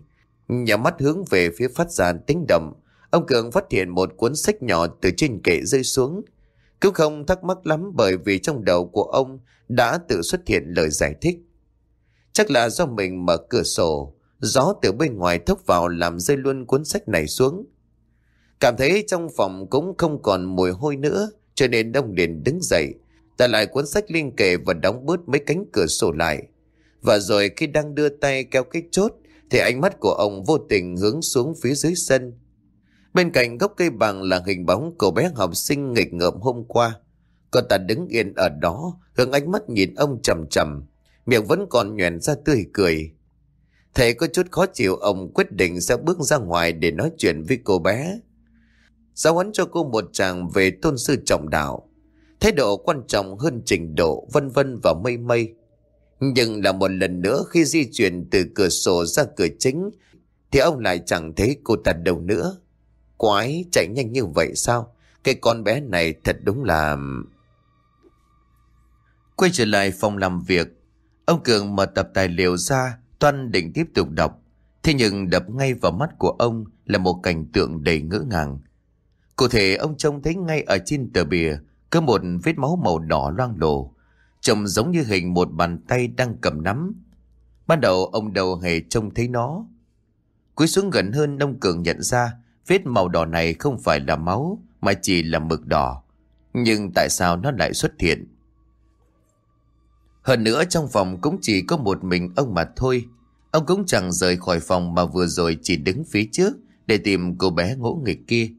Nhà mắt hướng về phía phát ra tiếng động. Ông Cường phát hiện một cuốn sách nhỏ từ trên kệ rơi xuống. Cứ không thắc mắc lắm bởi vì trong đầu của ông đã tự xuất hiện lời giải thích. Chắc là do mình mở cửa sổ, gió từ bên ngoài thốc vào làm rơi luôn cuốn sách này xuống. Cảm thấy trong phòng cũng không còn mùi hôi nữa, cho nên đông liền đứng dậy, đặt lại cuốn sách liên kề và đóng bớt mấy cánh cửa sổ lại. Và rồi khi đang đưa tay kéo cái chốt, thì ánh mắt của ông vô tình hướng xuống phía dưới sân. Bên cạnh gốc cây bằng là hình bóng cậu bé học sinh nghịch ngợm hôm qua. Cô ta đứng yên ở đó, hướng ánh mắt nhìn ông chầm chầm, miệng vẫn còn nhoèn ra tươi cười. Thầy có chút khó chịu, ông quyết định sẽ bước ra ngoài để nói chuyện với cô bé. Giáo huấn cho cô một chàng về tôn sư trọng đạo. Thái độ quan trọng hơn trình độ vân vân và mây mây. Nhưng là một lần nữa khi di chuyển từ cửa sổ ra cửa chính thì ông lại chẳng thấy cô ta đâu nữa. Quái chạy nhanh như vậy sao? Cái con bé này thật đúng là... Quay trở lại phòng làm việc, ông Cường mở tập tài liệu ra, Toan định tiếp tục đọc. Thế nhưng đập ngay vào mắt của ông là một cảnh tượng đầy ngỡ ngàng. Cụ thể ông trông thấy ngay ở trên tờ bìa có một vết máu màu đỏ loang lổ, trông giống như hình một bàn tay đang cầm nắm. Ban đầu ông đầu hề trông thấy nó. Cúi xuống gần hơn ông Cường nhận ra vết màu đỏ này không phải là máu mà chỉ là mực đỏ. Nhưng tại sao nó lại xuất hiện? Hơn nữa trong phòng cũng chỉ có một mình ông mà thôi. Ông cũng chẳng rời khỏi phòng mà vừa rồi chỉ đứng phía trước để tìm cô bé ngỗ nghịch kia.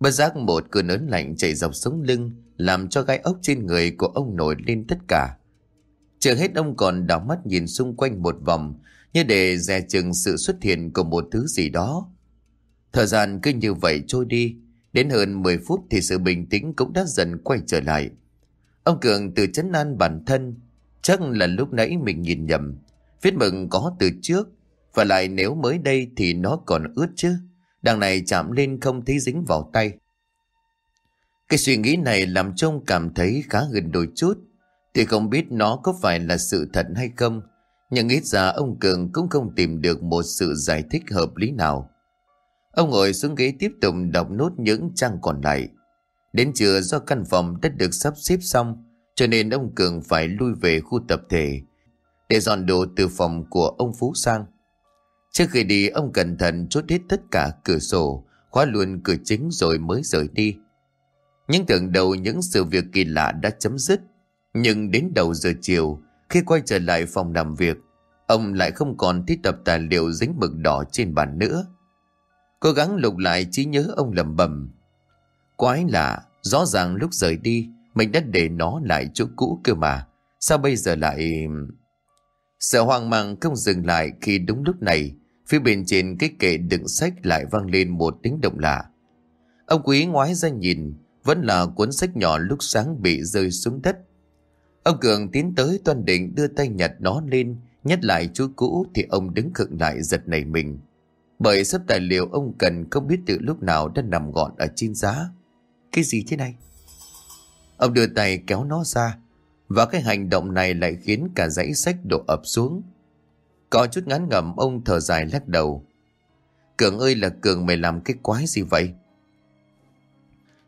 Bất giác một cơn ớn lạnh chạy dọc sống lưng làm cho gai ốc trên người của ông nổi lên tất cả. Chờ hết ông còn đảo mắt nhìn xung quanh một vòng như để dè chừng sự xuất hiện của một thứ gì đó. Thời gian cứ như vậy trôi đi, đến hơn 10 phút thì sự bình tĩnh cũng đã dần quay trở lại. Ông Cường từ chấn an bản thân, chắc là lúc nãy mình nhìn nhầm. Viết mừng có từ trước, và lại nếu mới đây thì nó còn ướt chứ. Đằng này chạm lên không thấy dính vào tay. Cái suy nghĩ này làm trông cảm thấy khá gần đôi chút. Thì không biết nó có phải là sự thật hay không. Nhưng ít ra ông Cường cũng không tìm được một sự giải thích hợp lý nào. Ông ngồi xuống ghế tiếp tục đọc nốt những trang còn lại. Đến trưa do căn phòng đã được sắp xếp xong, cho nên ông Cường phải lui về khu tập thể để dọn đồ từ phòng của ông Phú sang. Trước khi đi, ông cẩn thận chốt hết tất cả cửa sổ, khóa luôn cửa chính rồi mới rời đi. Nhưng tưởng đầu những sự việc kỳ lạ đã chấm dứt. Nhưng đến đầu giờ chiều, khi quay trở lại phòng làm việc, ông lại không còn thích tập tài liệu dính mực đỏ trên bàn nữa. Cố gắng lục lại trí nhớ ông lầm bầm. Quái lạ, rõ ràng lúc rời đi, mình đã để nó lại chỗ cũ cơ mà. Sao bây giờ lại... Sợ hoang mang không dừng lại khi đúng lúc này, phía bên trên cái kệ đựng sách lại vang lên một tiếng động lạ. Ông quý ngoái ra nhìn, vẫn là cuốn sách nhỏ lúc sáng bị rơi xuống đất. Ông Cường tiến tới toàn định đưa tay nhặt nó lên, nhét lại chú cũ thì ông đứng khựng lại giật nảy mình. Bởi sắp tài liệu ông cần không biết từ lúc nào đã nằm gọn ở trên giá. Cái gì thế này? Ông đưa tay kéo nó ra, và cái hành động này lại khiến cả dãy sách đổ ập xuống. Có chút ngán ngẩm ông thở dài lắc đầu. Cường ơi là Cường mày làm cái quái gì vậy?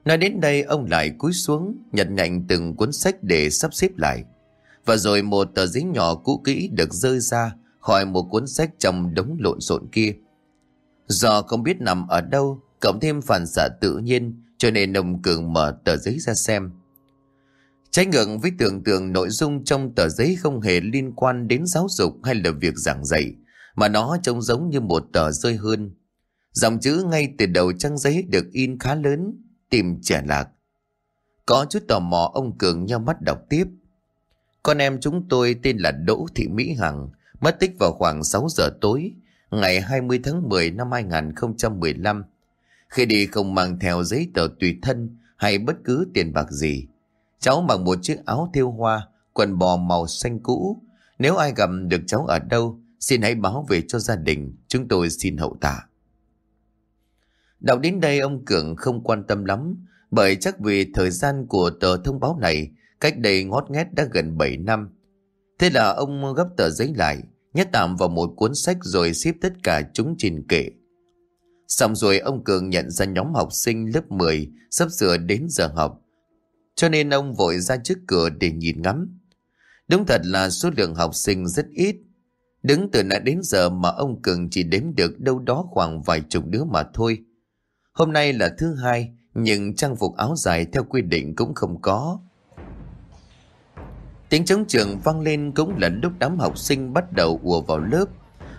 Nói đến đây ông lại cúi xuống nhặt nhạnh từng cuốn sách để sắp xếp lại. Và rồi một tờ giấy nhỏ cũ kỹ được rơi ra khỏi một cuốn sách trong đống lộn xộn kia. Do không biết nằm ở đâu, cộng thêm phản xạ tự nhiên cho nên ông Cường mở tờ giấy ra xem. Trái ngược với tưởng tượng nội dung trong tờ giấy không hề liên quan đến giáo dục hay là việc giảng dạy, mà nó trông giống như một tờ rơi hơn. Dòng chữ ngay từ đầu trang giấy được in khá lớn, tìm trẻ lạc. Có chút tò mò ông Cường nhau mắt đọc tiếp. Con em chúng tôi tên là Đỗ Thị Mỹ Hằng, mất tích vào khoảng 6 giờ tối, ngày 20 tháng 10 năm 2015. Khi đi không mang theo giấy tờ tùy thân hay bất cứ tiền bạc gì. Cháu mặc một chiếc áo thêu hoa, quần bò màu xanh cũ. Nếu ai gặp được cháu ở đâu, xin hãy báo về cho gia đình, chúng tôi xin hậu tạ. Đọc đến đây ông Cường không quan tâm lắm, bởi chắc vì thời gian của tờ thông báo này cách đây ngót nghét đã gần 7 năm. Thế là ông gấp tờ giấy lại, nhét tạm vào một cuốn sách rồi xếp tất cả chúng trên kệ. Xong rồi ông Cường nhận ra nhóm học sinh lớp 10 sắp sửa đến giờ học. Cho nên ông vội ra trước cửa để nhìn ngắm. Đúng thật là số lượng học sinh rất ít. Đứng từ nãy đến giờ mà ông Cường chỉ đếm được đâu đó khoảng vài chục đứa mà thôi. Hôm nay là thứ hai, nhưng trang phục áo dài theo quy định cũng không có. Tiếng chống trường vang lên cũng là lúc đám học sinh bắt đầu ùa vào lớp.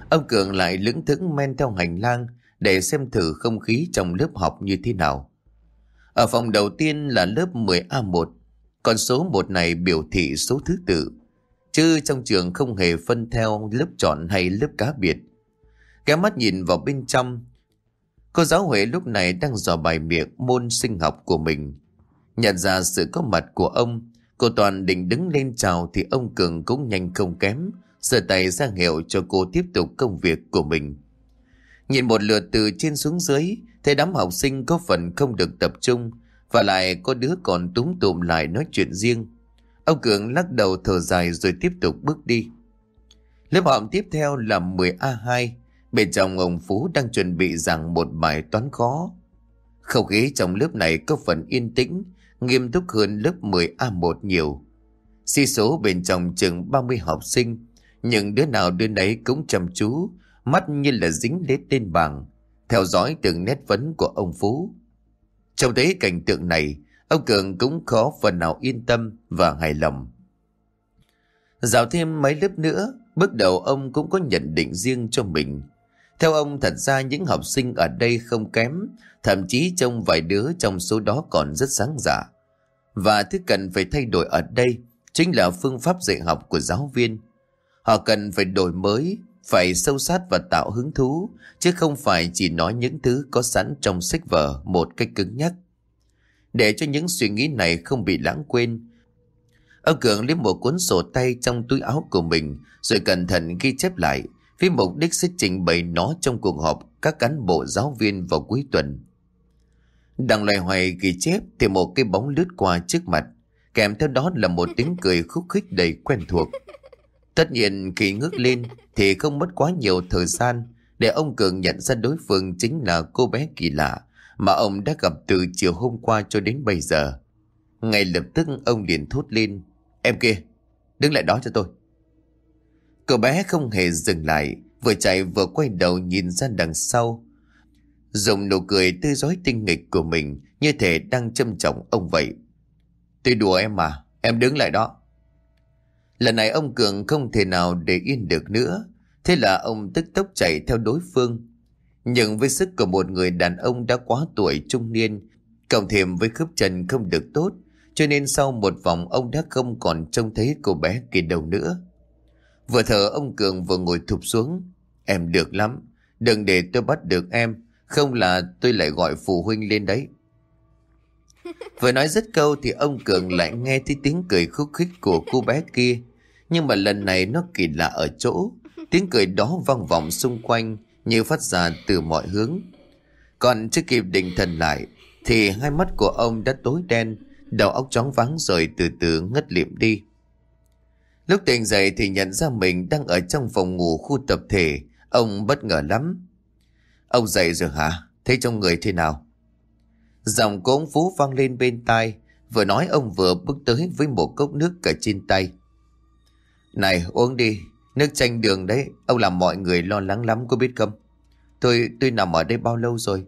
Ông Cường lại lững thững men theo hành lang để xem thử không khí trong lớp học như thế nào. Ở phòng đầu tiên là lớp 10A1, con số 1 này biểu thị số thứ tự. Chứ trong trường không hề phân theo lớp chọn hay lớp cá biệt. Ké mắt nhìn vào bên trong, cô giáo Huệ lúc này đang dò bài miệng môn sinh học của mình. Nhận ra sự có mặt của ông, cô Toàn định đứng lên chào thì ông Cường cũng nhanh không kém, giơ tay ra hiệu cho cô tiếp tục công việc của mình. Nhìn một lượt từ trên xuống dưới, thấy đám học sinh có phần không được tập trung, và lại có đứa còn túm tụm lại nói chuyện riêng. Ông Cường lắc đầu thở dài rồi tiếp tục bước đi. Lớp học tiếp theo là 10A2, bên trong ông Phú đang chuẩn bị giảng một bài toán khó. Không khí trong lớp này có phần yên tĩnh, nghiêm túc hơn lớp 10A1 nhiều. Si số bên trong chừng 30 học sinh, những đứa nào đứa nấy cũng chăm chú, mắt như là dính đến tên bảng, theo dõi từng nét vấn của ông Phú. Trong thấy cảnh tượng này, ông Cường cũng khó phần nào yên tâm và hài lòng. Dạo thêm mấy lớp nữa, bước đầu ông cũng có nhận định riêng cho mình. Theo ông thật ra những học sinh ở đây không kém, thậm chí trong vài đứa trong số đó còn rất sáng dạ. Và thứ cần phải thay đổi ở đây chính là phương pháp dạy học của giáo viên. Họ cần phải đổi mới, phải sâu sát và tạo hứng thú, chứ không phải chỉ nói những thứ có sẵn trong sách vở một cách cứng nhắc. Để cho những suy nghĩ này không bị lãng quên, ông Cường lấy một cuốn sổ tay trong túi áo của mình rồi cẩn thận ghi chép lại với mục đích sẽ trình bày nó trong cuộc họp các cán bộ giáo viên vào cuối tuần. Đang loài hoài ghi chép thì một cái bóng lướt qua trước mặt, kèm theo đó là một tiếng cười khúc khích đầy quen thuộc. Tất nhiên khi ngước lên thì không mất quá nhiều thời gian để ông Cường nhận ra đối phương chính là cô bé kỳ lạ mà ông đã gặp từ chiều hôm qua cho đến bây giờ. Ngay lập tức ông liền thốt lên. Em kia, đứng lại đó cho tôi. Cô bé không hề dừng lại, vừa chạy vừa quay đầu nhìn ra đằng sau. Dùng nụ cười tươi rói tinh nghịch của mình như thể đang châm trọng ông vậy. Tôi đùa em mà, em đứng lại đó. Lần này ông Cường không thể nào để yên được nữa. Thế là ông tức tốc chạy theo đối phương. Nhưng với sức của một người đàn ông đã quá tuổi trung niên, cộng thêm với khớp chân không được tốt, cho nên sau một vòng ông đã không còn trông thấy cô bé kia đâu nữa. Vừa thở ông Cường vừa ngồi thụp xuống. Em được lắm, đừng để tôi bắt được em, không là tôi lại gọi phụ huynh lên đấy. Vừa nói dứt câu thì ông Cường lại nghe thấy tiếng cười khúc khích của cô bé kia. Nhưng mà lần này nó kỳ lạ ở chỗ. Tiếng cười đó vang vọng xung quanh như phát ra từ mọi hướng. Còn chưa kịp định thần lại thì hai mắt của ông đã tối đen, đầu óc chóng vắng rồi từ từ ngất liệm đi. Lúc tỉnh dậy thì nhận ra mình đang ở trong phòng ngủ khu tập thể, ông bất ngờ lắm. Ông dậy rồi hả? Thấy trong người thế nào? Giọng của ông Phú vang lên bên tai, vừa nói ông vừa bước tới với một cốc nước cả trên tay. Này uống đi, nước chanh đường đấy, ông làm mọi người lo lắng lắm có biết không? Tôi, tôi nằm ở đây bao lâu rồi?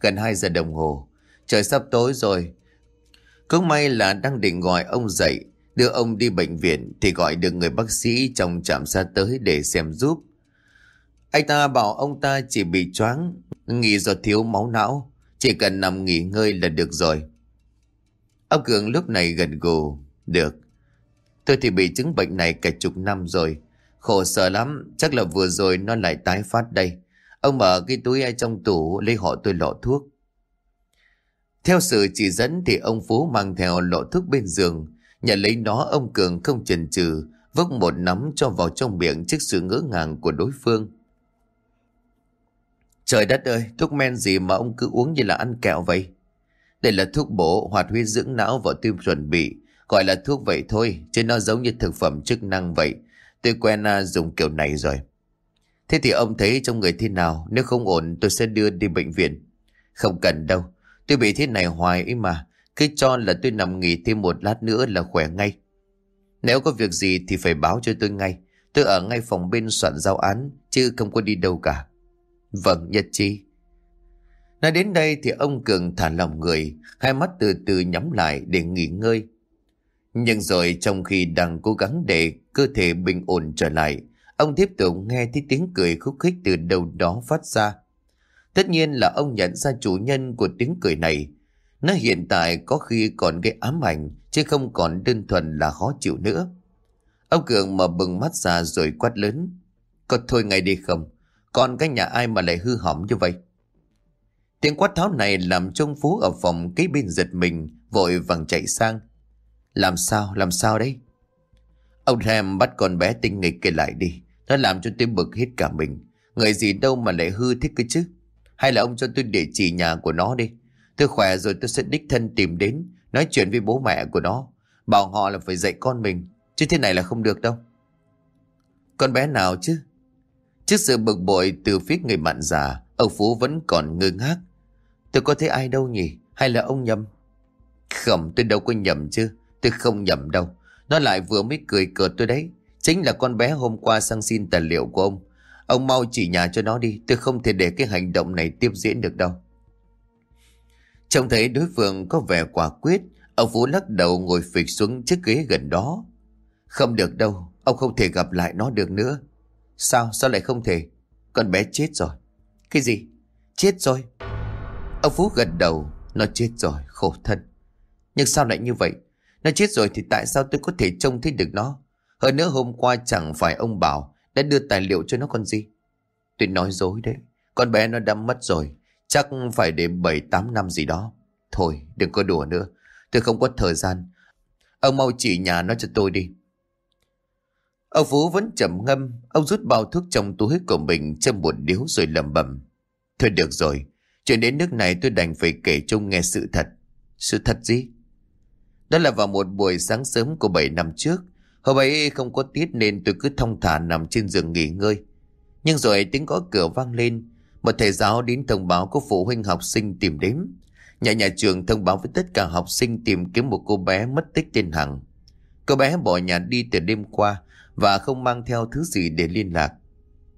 Gần 2 giờ đồng hồ, trời sắp tối rồi. Cứ may là đang định gọi ông dậy, đưa ông đi bệnh viện thì gọi được người bác sĩ trong trạm xa tới để xem giúp. Anh ta bảo ông ta chỉ bị choáng, nghĩ do thiếu máu não, chỉ cần nằm nghỉ ngơi là được rồi. Ông Cường lúc này gần gù, được. Tôi thì bị chứng bệnh này cả chục năm rồi, khổ sở lắm, chắc là vừa rồi nó lại tái phát đây. Ông mở cái túi ai trong tủ lấy họ tôi lọ thuốc. Theo sự chỉ dẫn thì ông Phú mang theo lọ thuốc bên giường, nhận lấy nó ông Cường không chần chừ vốc một nắm cho vào trong miệng trước sự ngỡ ngàng của đối phương. Trời đất ơi, thuốc men gì mà ông cứ uống như là ăn kẹo vậy? Đây là thuốc bổ hoạt huyết dưỡng não và tim chuẩn bị, gọi là thuốc vậy thôi, chứ nó giống như thực phẩm chức năng vậy. Tôi quen à, dùng kiểu này rồi. Thế thì ông thấy trong người thế nào, nếu không ổn tôi sẽ đưa đi bệnh viện. Không cần đâu, tôi bị thế này hoài ấy mà, cứ cho là tôi nằm nghỉ thêm một lát nữa là khỏe ngay. Nếu có việc gì thì phải báo cho tôi ngay. Tôi ở ngay phòng bên soạn giao án, chứ không có đi đâu cả. Vâng, nhất trí. Nói đến đây thì ông Cường thả lòng người, hai mắt từ từ nhắm lại để nghỉ ngơi. Nhưng rồi trong khi đang cố gắng để cơ thể bình ổn trở lại, ông tiếp tục nghe thấy tiếng cười khúc khích từ đâu đó phát ra. Tất nhiên là ông nhận ra chủ nhân của tiếng cười này. Nó hiện tại có khi còn gây ám ảnh, chứ không còn đơn thuần là khó chịu nữa. Ông Cường mở bừng mắt ra rồi quát lớn. Có thôi ngay đi không? Còn cái nhà ai mà lại hư hỏng như vậy? Tiếng quát tháo này làm trông phú ở phòng kế bên giật mình, vội vàng chạy sang. Làm sao, làm sao đấy? Ông Ram bắt con bé tinh nghịch kể lại đi. Nó làm cho tôi bực hết cả mình. Người gì đâu mà lại hư thích cái chứ? Hay là ông cho tôi địa chỉ nhà của nó đi. Tôi khỏe rồi tôi sẽ đích thân tìm đến, nói chuyện với bố mẹ của nó. Bảo họ là phải dạy con mình, chứ thế này là không được đâu. Con bé nào chứ? Trước sự bực bội từ phía người bạn già, ông Phú vẫn còn ngơ ngác. Tôi có thấy ai đâu nhỉ? Hay là ông nhầm? Không, tôi đâu có nhầm chứ. Tôi không nhầm đâu. Nó lại vừa mới cười cợt tôi đấy. Chính là con bé hôm qua sang xin tài liệu của ông. Ông mau chỉ nhà cho nó đi. Tôi không thể để cái hành động này tiếp diễn được đâu. Trông thấy đối phương có vẻ quả quyết. Ông Phú lắc đầu ngồi phịch xuống chiếc ghế gần đó. Không được đâu. Ông không thể gặp lại nó được nữa. Sao? Sao lại không thể? Con bé chết rồi. Cái gì? Chết rồi. Ông Phú gật đầu. Nó chết rồi. Khổ thân. Nhưng sao lại như vậy? Nó chết rồi thì tại sao tôi có thể trông thấy được nó? Hơn nữa hôm qua chẳng phải ông Bảo đã đưa tài liệu cho nó con gì? Tôi nói dối đấy. Con bé nó đã mất rồi. Chắc phải đến 7-8 năm gì đó. Thôi, đừng có đùa nữa. Tôi không có thời gian. Ông mau chỉ nhà nó cho tôi đi. Ông Phú vẫn chậm ngâm. Ông rút bao thuốc trong túi của mình, châm một điếu rồi lầm bầm. Thôi được rồi. Chuyện đến nước này tôi đành phải kể chung nghe sự thật. Sự thật gì? Đó là vào một buổi sáng sớm của 7 năm trước. Hôm ấy không có tiết nên tôi cứ thông thả nằm trên giường nghỉ ngơi. Nhưng rồi tiếng gõ cửa vang lên. Một thầy giáo đến thông báo có phụ huynh học sinh tìm đến. Nhà nhà trường thông báo với tất cả học sinh tìm kiếm một cô bé mất tích tên Hằng. Cô bé bỏ nhà đi từ đêm qua và không mang theo thứ gì để liên lạc.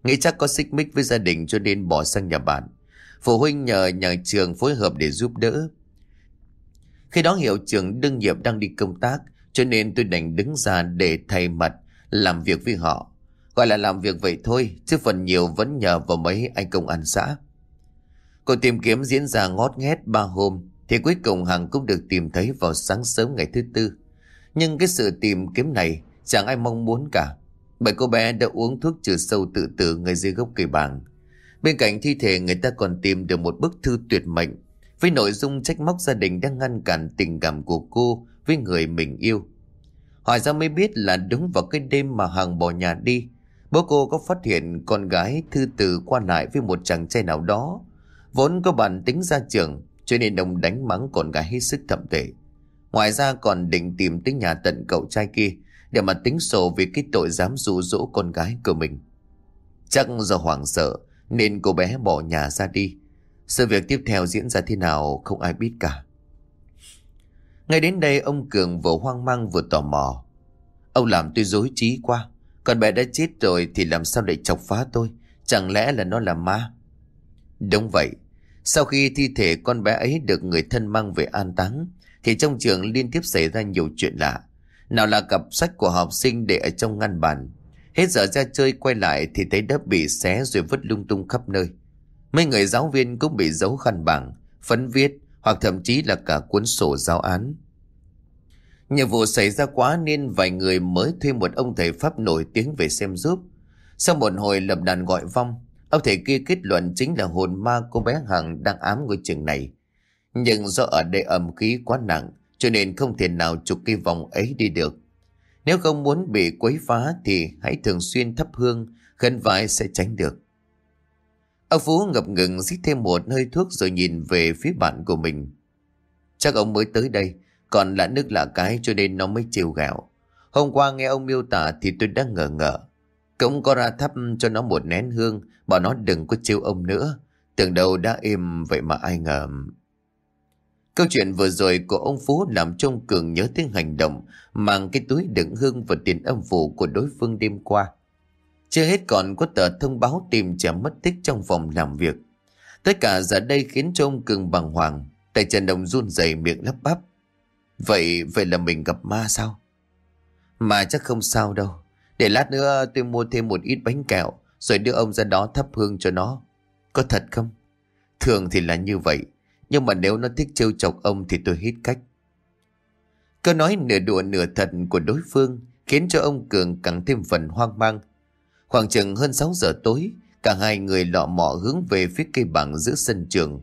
Nghĩ chắc có xích mích với gia đình cho nên bỏ sang nhà bạn. Phụ huynh nhờ nhà trường phối hợp để giúp đỡ. Khi đó hiệu trưởng đương nhiệm đang đi công tác, cho nên tôi đành đứng ra để thay mặt làm việc với họ. Gọi là làm việc vậy thôi chứ phần nhiều vẫn nhờ vào mấy anh công an xã. Cuộc tìm kiếm diễn ra ngót nghét ba hôm thì cuối cùng Hằng cũng được tìm thấy vào sáng sớm ngày thứ tư. Nhưng cái sự tìm kiếm này chẳng ai mong muốn cả. Bởi cô bé đã uống thuốc trừ sâu tự tử ngay dưới gốc cây bàng. Bên cạnh thi thể người ta còn tìm được một bức thư tuyệt mệnh với nội dung trách móc gia đình đang ngăn cản tình cảm của cô với người mình yêu. Hỏi ra mới biết là đúng vào cái đêm mà Hằng bỏ nhà đi, bố cô có phát hiện con gái thư từ qua lại với một chàng trai nào đó. Vốn có bản tính ra trường, cho nên ông đánh mắng con gái hết sức thậm tệ. Ngoài ra còn định tìm tới nhà tận cậu trai kia để mà tính sổ về cái tội dám dụ dỗ con gái của mình. Chắc do hoảng sợ nên cô bé bỏ nhà ra đi. Sự việc tiếp theo diễn ra thế nào không ai biết cả. Ngay đến đây ông Cường vừa hoang mang vừa tò mò. Ông làm tôi dối trí quá. Con bé đã chết rồi thì làm sao lại chọc phá tôi? Chẳng lẽ là nó là ma? Đúng vậy. Sau khi thi thể con bé ấy được người thân mang về an táng, thì trong trường liên tiếp xảy ra nhiều chuyện lạ. Nào là cặp sách của học sinh để ở trong ngăn bàn. Hết giờ ra chơi quay lại thì thấy đất bị xé rồi vứt lung tung khắp nơi. Mấy người giáo viên cũng bị giấu khăn bảng, phấn viết hoặc thậm chí là cả cuốn sổ giáo án. Nhiệm vụ xảy ra quá nên vài người mới thuê một ông thầy Pháp nổi tiếng về xem giúp. Sau một hồi lập đàn gọi vong, ông thầy kia kết luận chính là hồn ma cô bé Hằng đang ám ngôi trường này. Nhưng do ở đây ẩm khí quá nặng, cho nên không thể nào trục cái vòng ấy đi được. Nếu không muốn bị quấy phá thì hãy thường xuyên thắp hương, khấn vái sẽ tránh được. Ông Phú ngập ngừng rít thêm một hơi thuốc rồi nhìn về phía bạn của mình. Chắc ông mới tới đây, còn lạ nước lạ cái cho nên nó mới chiều gạo. Hôm qua nghe ông miêu tả thì tôi đã ngờ ngờ. Cũng có ra thắp cho nó một nén hương, bảo nó đừng có chiêu ông nữa. Tưởng đầu đã êm vậy mà ai ngờ. Câu chuyện vừa rồi của ông Phú làm trông Cường nhớ tiếng hành động mang cái túi đựng hương và tiền âm phủ của đối phương đêm qua. Chưa hết còn có tờ thông báo tìm trẻ mất tích trong phòng làm việc. Tất cả giờ đây khiến cho ông Cường bằng hoàng, tay chân đồng run rẩy miệng lắp bắp. Vậy, vậy là mình gặp ma sao? Mà chắc không sao đâu. Để lát nữa tôi mua thêm một ít bánh kẹo, rồi đưa ông ra đó thắp hương cho nó. Có thật không? Thường thì là như vậy, nhưng mà nếu nó thích trêu chọc ông thì tôi hít cách. Câu nói nửa đùa nửa thật của đối phương khiến cho ông Cường càng thêm phần hoang mang. Khoảng chừng hơn 6 giờ tối, cả hai người lọ mọ hướng về phía cây bằng giữa sân trường.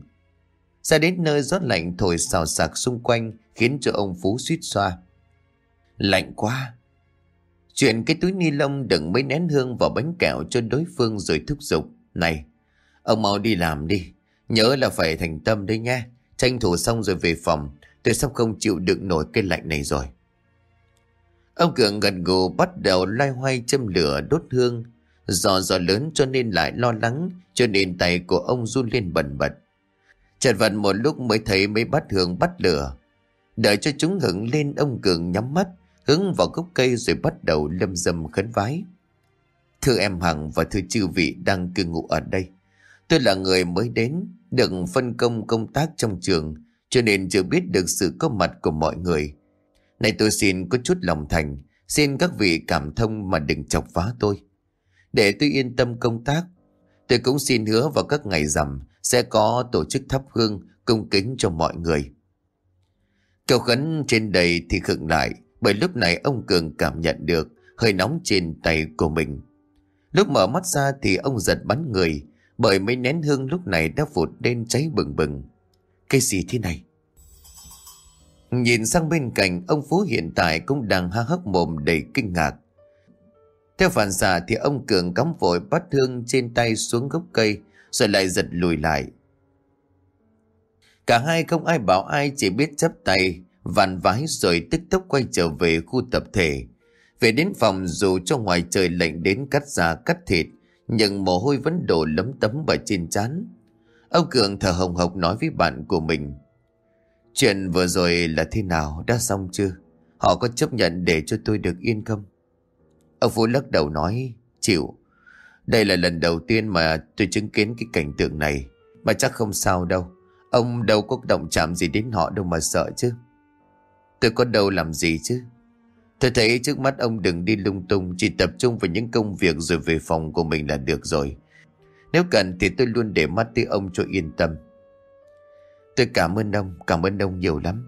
Ra đến nơi gió lạnh thổi xào xạc xung quanh khiến cho ông Phú suýt xoa. Lạnh quá. Chuyện cái túi ni lông đựng mấy nén hương vào bánh kẹo cho đối phương rồi thúc giục. Này, ông mau đi làm đi. Nhớ là phải thành tâm đấy nha. Tranh thủ xong rồi về phòng. Tôi sắp không chịu đựng nổi cái lạnh này rồi. Ông Cường gần gù bắt đầu loay hoay châm lửa đốt hương. Do gió lớn cho nên lại lo lắng, cho nên tay của ông run lên bần bật. Chật vật một lúc mới thấy mấy bát hương bắt lửa. Đợi cho chúng hứng lên ông Cường nhắm mắt, hướng vào gốc cây rồi bắt đầu lâm dâm khấn vái. Thưa em Hằng và thưa chư vị đang cư ngụ ở đây. Tôi là người mới đến, được phân công công tác trong trường, cho nên chưa biết được sự có mặt của mọi người. Này tôi xin có chút lòng thành, xin các vị cảm thông mà đừng chọc phá tôi. Để tôi yên tâm công tác, tôi cũng xin hứa vào các ngày rằm sẽ có tổ chức thắp hương cung kính cho mọi người. Kêu khấn trên đầy thì khựng lại, bởi lúc này ông Cường cảm nhận được hơi nóng trên tay của mình. Lúc mở mắt ra thì ông giật bắn người, bởi mấy nén hương lúc này đã vụt lên cháy bừng bừng. Cái gì thế này? Nhìn sang bên cạnh, ông Phú hiện tại cũng đang há hốc mồm đầy kinh ngạc. Theo phản xạ thì ông Cường cắm vội bắt hương trên tay xuống gốc cây, rồi lại giật lùi lại. Cả hai không ai bảo ai chỉ biết chấp tay, vặn vái rồi tức tốc quay trở về khu tập thể. Về đến phòng dù cho ngoài trời lạnh đến cắt da cắt thịt, nhưng mồ hôi vẫn đổ lấm tấm vào trên trán. Ông Cường thở hồng hộc nói với bạn của mình. Chuyện vừa rồi là thế nào, đã xong chưa? Họ có chấp nhận để cho tôi được yên không? Ông Phú lắc đầu nói, chịu. Đây là lần đầu tiên mà tôi chứng kiến cái cảnh tượng này, mà chắc không sao đâu. Ông đâu có động chạm gì đến họ đâu mà sợ chứ. Tôi có đâu làm gì chứ. Tôi thấy trước mắt ông đừng đi lung tung, chỉ tập trung vào những công việc rồi về phòng của mình là được rồi. Nếu cần thì tôi luôn để mắt tới ông cho yên tâm. Tôi cảm ơn ông, cảm ơn ông nhiều lắm.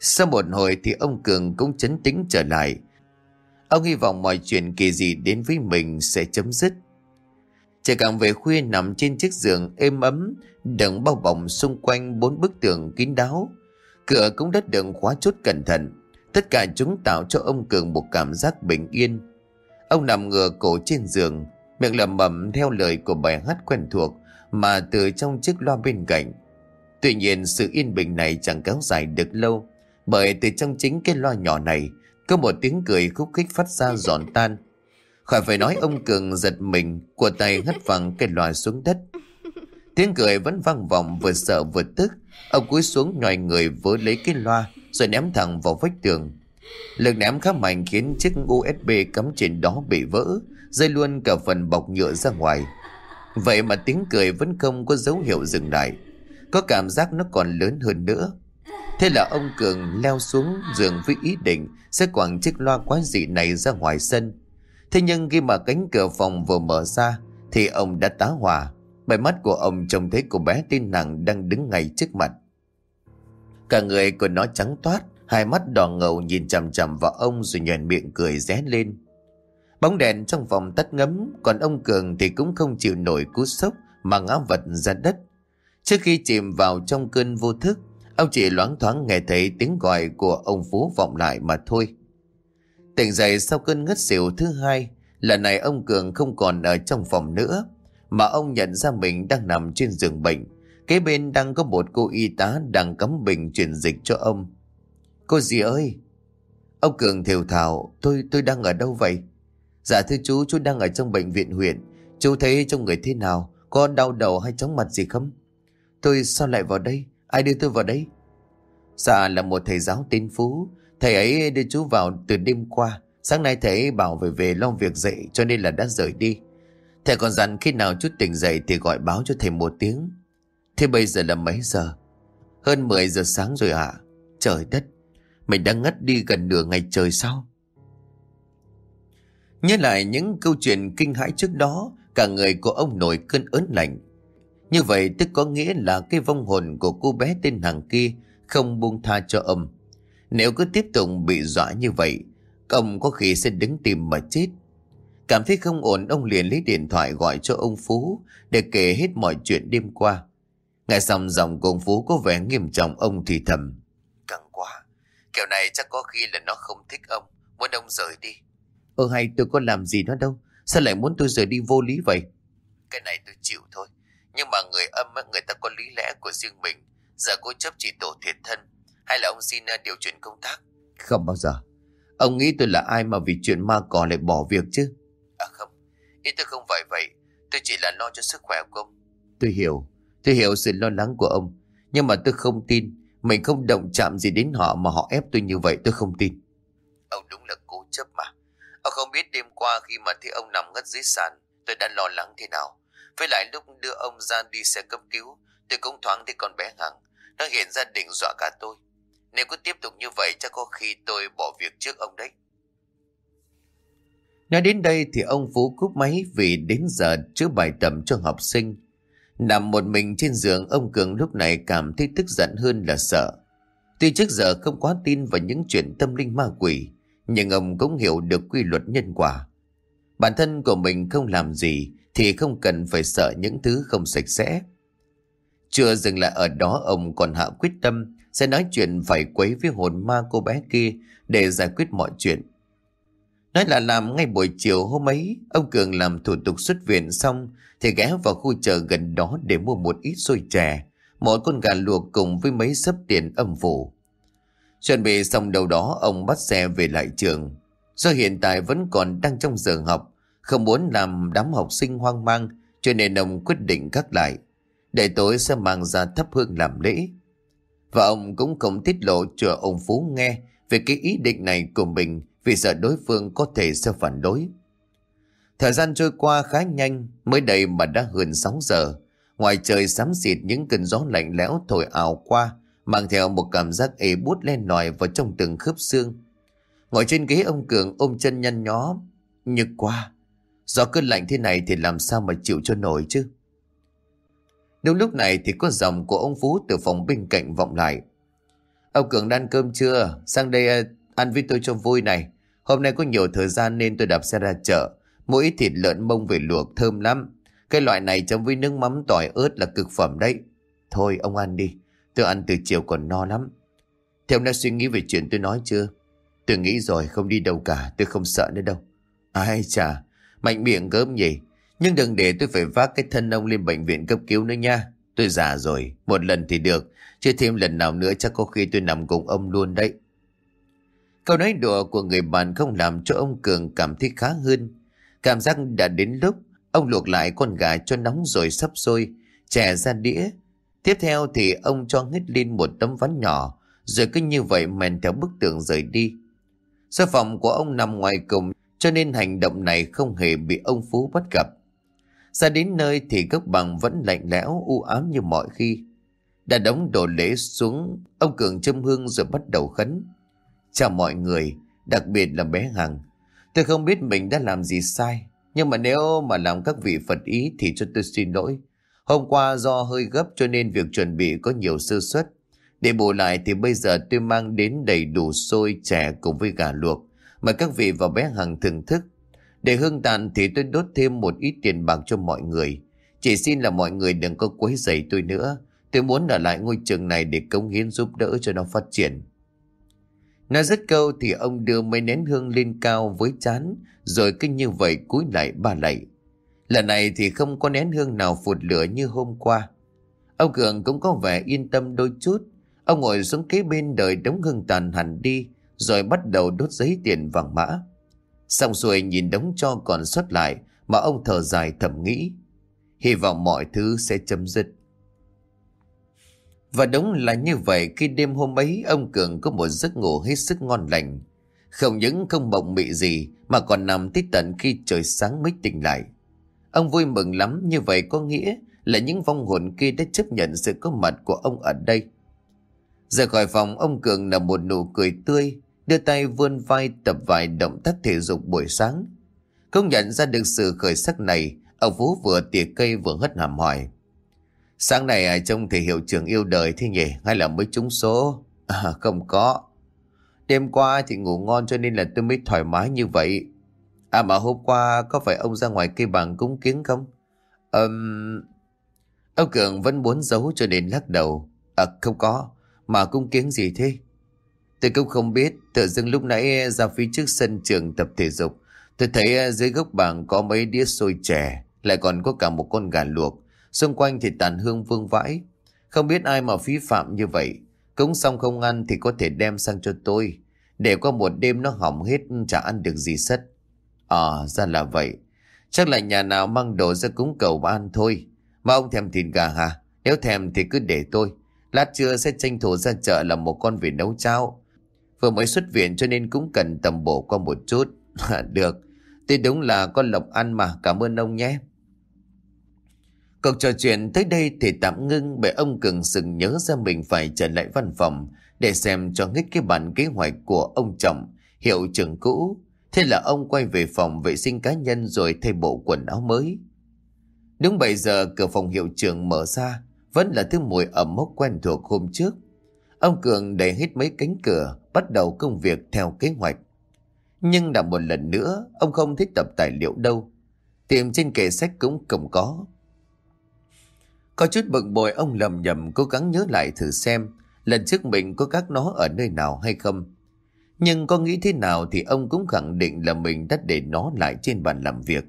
Sau một hồi thì ông Cường cũng chấn tĩnh trở lại. Ông hy vọng mọi chuyện kỳ dị đến với mình sẽ chấm dứt. Trời càng về khuya nằm trên chiếc giường êm ấm, đựng bao bọc xung quanh bốn bức tường kín đáo. Cửa cũng đất đựng khóa chốt cẩn thận. Tất cả chúng tạo cho ông Cường một cảm giác bình yên. Ông nằm ngửa cổ trên giường, miệng lẩm bẩm theo lời của bài hát quen thuộc mà từ trong chiếc loa bên cạnh. Tuy nhiên sự yên bình này chẳng kéo dài được lâu, bởi từ trong chính cái loa nhỏ này có một tiếng cười khúc khích phát ra giòn tan. Khỏi phải nói ông Cường giật mình, của tay hất văng cái loa xuống đất. Tiếng cười vẫn vang vọng vừa sợ vừa tức. Ông cúi xuống nhòi người vớ lấy cái loa rồi ném thẳng vào vách tường. Lực ném khá mạnh khiến chiếc USB cắm trên đó bị vỡ, rơi luôn cả phần bọc nhựa ra ngoài. Vậy mà tiếng cười vẫn không có dấu hiệu dừng lại. Có cảm giác nó còn lớn hơn nữa. Thế là ông Cường leo xuống giường với ý định sẽ quẳng chiếc loa quái dị này ra ngoài sân. Thế nhưng khi mà cánh cửa phòng vừa mở ra thì ông đã tá hỏa. Bài mắt của ông trông thấy cô bé tin Hằng đang đứng ngay trước mặt. Cả người của nó trắng toát, hai mắt đỏ ngầu nhìn chằm chằm vào ông rồi nhuền miệng cười ré lên. Bóng đèn trong phòng tắt ngấm, còn ông Cường thì cũng không chịu nổi cú sốc mà ngã vật ra đất. Trước khi chìm vào trong cơn vô thức, ông chỉ loáng thoáng nghe thấy tiếng gọi của ông Phú vọng lại mà thôi. Tỉnh dậy sau cơn ngất xỉu thứ hai, lần này ông Cường không còn ở trong phòng nữa, mà ông nhận ra mình đang nằm trên giường bệnh. Kế bên đang có một cô y tá đang cắm bình truyền dịch cho ông. Cô gì ơi? Ông Cường thều thào, tôi tôi đang ở đâu vậy? Dạ thưa chú, chú đang ở trong bệnh viện huyện. Chú thấy trong người thế nào? Có đau đầu hay chóng mặt gì không? Tôi sao lại vào đây? Ai đưa tôi vào đây? Dạ là một thầy giáo tên Phú. Thầy ấy đưa chú vào từ đêm qua. Sáng nay thầy ấy bảo về về lo việc dậy cho nên là đã rời đi. Thầy còn dặn khi nào chút tỉnh dậy thì gọi báo cho thầy một tiếng. Thế bây giờ là mấy giờ? Hơn 10 giờ sáng rồi ạ. À? Trời đất, mình đang ngất đi gần nửa ngày trời sau. Nhớ lại những câu chuyện kinh hãi trước đó, cả người của ông nổi cơn ớn lạnh. Như vậy tức có nghĩa là cái vong hồn của cô bé tên hàng kia không buông tha cho ông. Nếu cứ tiếp tục bị dọa như vậy, ông có khi sẽ đứng tìm mà chết. Cảm thấy không ổn, ông liền lấy điện thoại gọi cho ông Phú để kể hết mọi chuyện đêm qua. Nghe xong dòng của ông Phú có vẻ nghiêm trọng ông thì thầm. Căng quá, kiểu này chắc có khi là nó không thích ông, muốn ông rời đi. Ờ hay tôi có làm gì nó đâu, sao lại muốn tôi rời đi vô lý vậy? Cái này tôi chịu thôi, nhưng mà người âm người ta có lý lẽ của riêng mình, giờ cô chấp chỉ tổ thiệt thân, hay là ông xin ờ, điều chuyển công tác? Không bao giờ. Ông nghĩ tôi là ai mà vì chuyện ma cỏ lại bỏ việc chứ? À không, ý tôi không phải vậy, tôi chỉ là lo cho sức khỏe của ông. Tôi hiểu, tôi hiểu sự lo lắng của ông, nhưng mà tôi không tin, mình không động chạm gì đến họ mà họ ép tôi như vậy tôi không tin. Ông đúng là cố chấp mà. Ông không biết đêm qua khi mà thấy ông nằm ngất dưới sàn, tôi đã lo lắng thế nào. Với lại lúc đưa ông ra đi xe cấp cứu, tôi cũng thoáng thấy con bé Hằng. Nó hiện ra định dọa cả tôi. Nếu cứ tiếp tục như vậy chắc có khi tôi bỏ việc trước ông đấy. Nói đến đây thì ông Vũ cúp máy vì đến giờ chữa bài tập cho học sinh. Nằm một mình trên giường ông Cường lúc này cảm thấy tức giận hơn là sợ. Tuy trước giờ không quá tin vào những chuyện tâm linh ma quỷ, nhưng ông cũng hiểu được quy luật nhân quả. Bản thân của mình không làm gì thì không cần phải sợ những thứ không sạch sẽ. Chưa dừng lại ở đó ông còn hạ quyết tâm sẽ nói chuyện phải quấy với hồn ma cô bé kia để giải quyết mọi chuyện. Nói là làm ngay buổi chiều hôm ấy, ông Cường làm thủ tục xuất viện xong thì ghé vào khu chợ gần đó để mua một ít xôi chè, một con gà luộc cùng với mấy sấp tiền âm phủ. Chuẩn bị xong đầu đó ông bắt xe về lại trường. Do hiện tại vẫn còn đang trong giờ học, không muốn làm đám học sinh hoang mang cho nên ông quyết định cắt lại. Để tối sẽ mang ra thắp hương làm lễ. Và ông cũng không tiết lộ cho ông Phú nghe về cái ý định này của mình vì sợ đối phương có thể sẽ phản đối. Thời gian trôi qua khá nhanh, mới đây mà đã hơn 6 giờ. Ngoài trời xám xịt những cơn gió lạnh lẽo thổi ảo qua, mang theo một cảm giác ế bút len lỏi vào trong từng khớp xương. Ngồi trên ghế ông Cường ôm chân nhăn nhó, nhức quá. Do cơn lạnh thế này thì làm sao mà chịu cho nổi chứ? Đúng lúc này thì có giọng của ông Phú từ phòng bên cạnh vọng lại. Ông Cường đã ăn cơm chưa? Sang đây ờ, ăn với tôi cho vui này. Hôm nay có nhiều thời gian nên tôi đạp xe ra chợ. Mỗi thịt lợn mông về luộc, thơm lắm. Cái loại này chấm với nước mắm tỏi ớt là cực phẩm đấy. Thôi, ông ăn đi. Tôi ăn từ chiều còn no lắm. Theo đã suy nghĩ về chuyện tôi nói chưa? Tôi nghĩ rồi, không đi đâu cả. Tôi không sợ nữa đâu. Ai chà. Mạnh miệng gớm nhỉ. Nhưng đừng để tôi phải vác cái thân ông lên bệnh viện cấp cứu nữa nha. Tôi già rồi. Một lần thì được. Chứ thêm lần nào nữa chắc có khi tôi nằm cùng ông luôn đấy. Câu nói đùa của người bạn không làm cho ông Cường cảm thấy khá hơn. Cảm giác đã đến lúc ông luộc lại con gà cho nóng rồi sắp sôi, chè ra đĩa. Tiếp theo thì ông cho hết lên một tấm ván nhỏ, rồi cứ như vậy men theo bức tường rời đi. sơ phòng của ông nằm ngoài cùng, cho nên hành động này không hề bị ông Phú bắt gặp. Ra đến nơi thì gốc bằng vẫn lạnh lẽo, u ám như mọi khi. Đã đóng đồ lễ xuống, ông Cường châm hương rồi bắt đầu khấn. Chào mọi người, đặc biệt là bé Hằng. Tôi không biết mình đã làm gì sai. Nhưng mà nếu mà làm các vị Phật ý thì cho tôi xin lỗi. Hôm qua do hơi gấp cho nên việc chuẩn bị có nhiều sơ suất. Để bù lại thì bây giờ tôi mang đến đầy đủ xôi chè cùng với gà luộc. Mời các vị và bé hằng thưởng thức. Để hương tàn thì tôi đốt thêm một ít tiền bạc cho mọi người. Chỉ xin là mọi người đừng có quấy rầy tôi nữa. Tôi muốn ở lại ngôi trường này để cống hiến giúp đỡ cho nó phát triển. Nói rất câu thì ông đưa mấy nén hương lên cao với chán, rồi kinh như vậy cúi lại ba lạy. Lần này thì không có nén hương nào phụt lửa như hôm qua. Ông Cường cũng có vẻ yên tâm đôi chút. Ông ngồi xuống kế bên đợi đống hương tàn hẳn đi, rồi bắt đầu đốt giấy tiền vàng mã. Xong xuôi nhìn đống cho còn xuất lại mà ông thở dài thầm nghĩ. Hy vọng mọi thứ sẽ chấm dứt. Và đúng là như vậy khi đêm hôm ấy ông Cường có một giấc ngủ hết sức ngon lành. Không những không mộng mị gì mà còn nằm tít tận khi trời sáng mới tỉnh lại. Ông vui mừng lắm như vậy có nghĩa là những vong hồn kia đã chấp nhận sự có mặt của ông ở đây. Rời khỏi phòng ông Cường là một nụ cười tươi, đưa tay vươn vai tập vài động tác thể dục buổi sáng. Không nhận ra được sự khởi sắc này, ông vũ vừa tỉa cây vừa hất hàm hỏi. Sáng nay à, trông thể hiệu trưởng yêu đời thế nhỉ? Hay là mới trúng số? À, Không có. Đêm qua thì ngủ ngon cho nên là tôi mới thoải mái như vậy. À mà hôm qua có phải ông ra ngoài cây bằng cúng kiến không? Um... Ông Cường vẫn muốn giấu cho nên lắc đầu. À không có. Mà cung kiến gì thế? Tôi cũng không biết, Tự dưng lúc nãy ra phía trước sân trường tập thể dục, Tôi thấy dưới gốc bảng có mấy đĩa xôi chè, Lại còn có cả một con gà luộc Xung quanh thì tàn hương vương vãi. Không biết ai mà phí phạm như vậy. Cúng xong không ăn thì có thể đem sang cho tôi. Để qua một đêm nó hỏng hết, chả ăn được gì sất. À ra là vậy. Chắc là nhà nào mang đồ ra cúng cầu mà ăn thôi. Mà ông thèm thịt gà hả? Nếu thèm thì cứ để tôi. Lát trưa sẽ tranh thủ ra chợ làm một con về nấu cháo. Vừa mới xuất viện cho nên cũng cần tầm bổ qua một chút. được. Thì đúng là con lộc ăn mà. Cảm ơn ông nhé. Cuộc trò chuyện tới đây thì tạm ngưng bởi ông Cường sừng nhớ ra mình phải trở lại văn phòng để xem cho hết cái bản kế hoạch của ông chồng, hiệu trưởng cũ. Thế là ông quay về phòng vệ sinh cá nhân rồi thay bộ quần áo mới. Đúng 7 giờ cửa phòng hiệu trưởng mở ra, vẫn là thứ mùi ẩm mốc quen thuộc hôm trước. Ông Cường đẩy hết mấy cánh cửa, bắt đầu công việc theo kế hoạch. Nhưng đã một lần nữa, ông không thích tập tài liệu đâu. Tìm trên kệ sách cũng không có. Có chút bực bội ông lầm nhầm cố gắng nhớ lại thử xem lần trước mình có các nó ở nơi nào hay không. Nhưng có nghĩ thế nào thì ông cũng khẳng định là mình đã để nó lại trên bàn làm việc.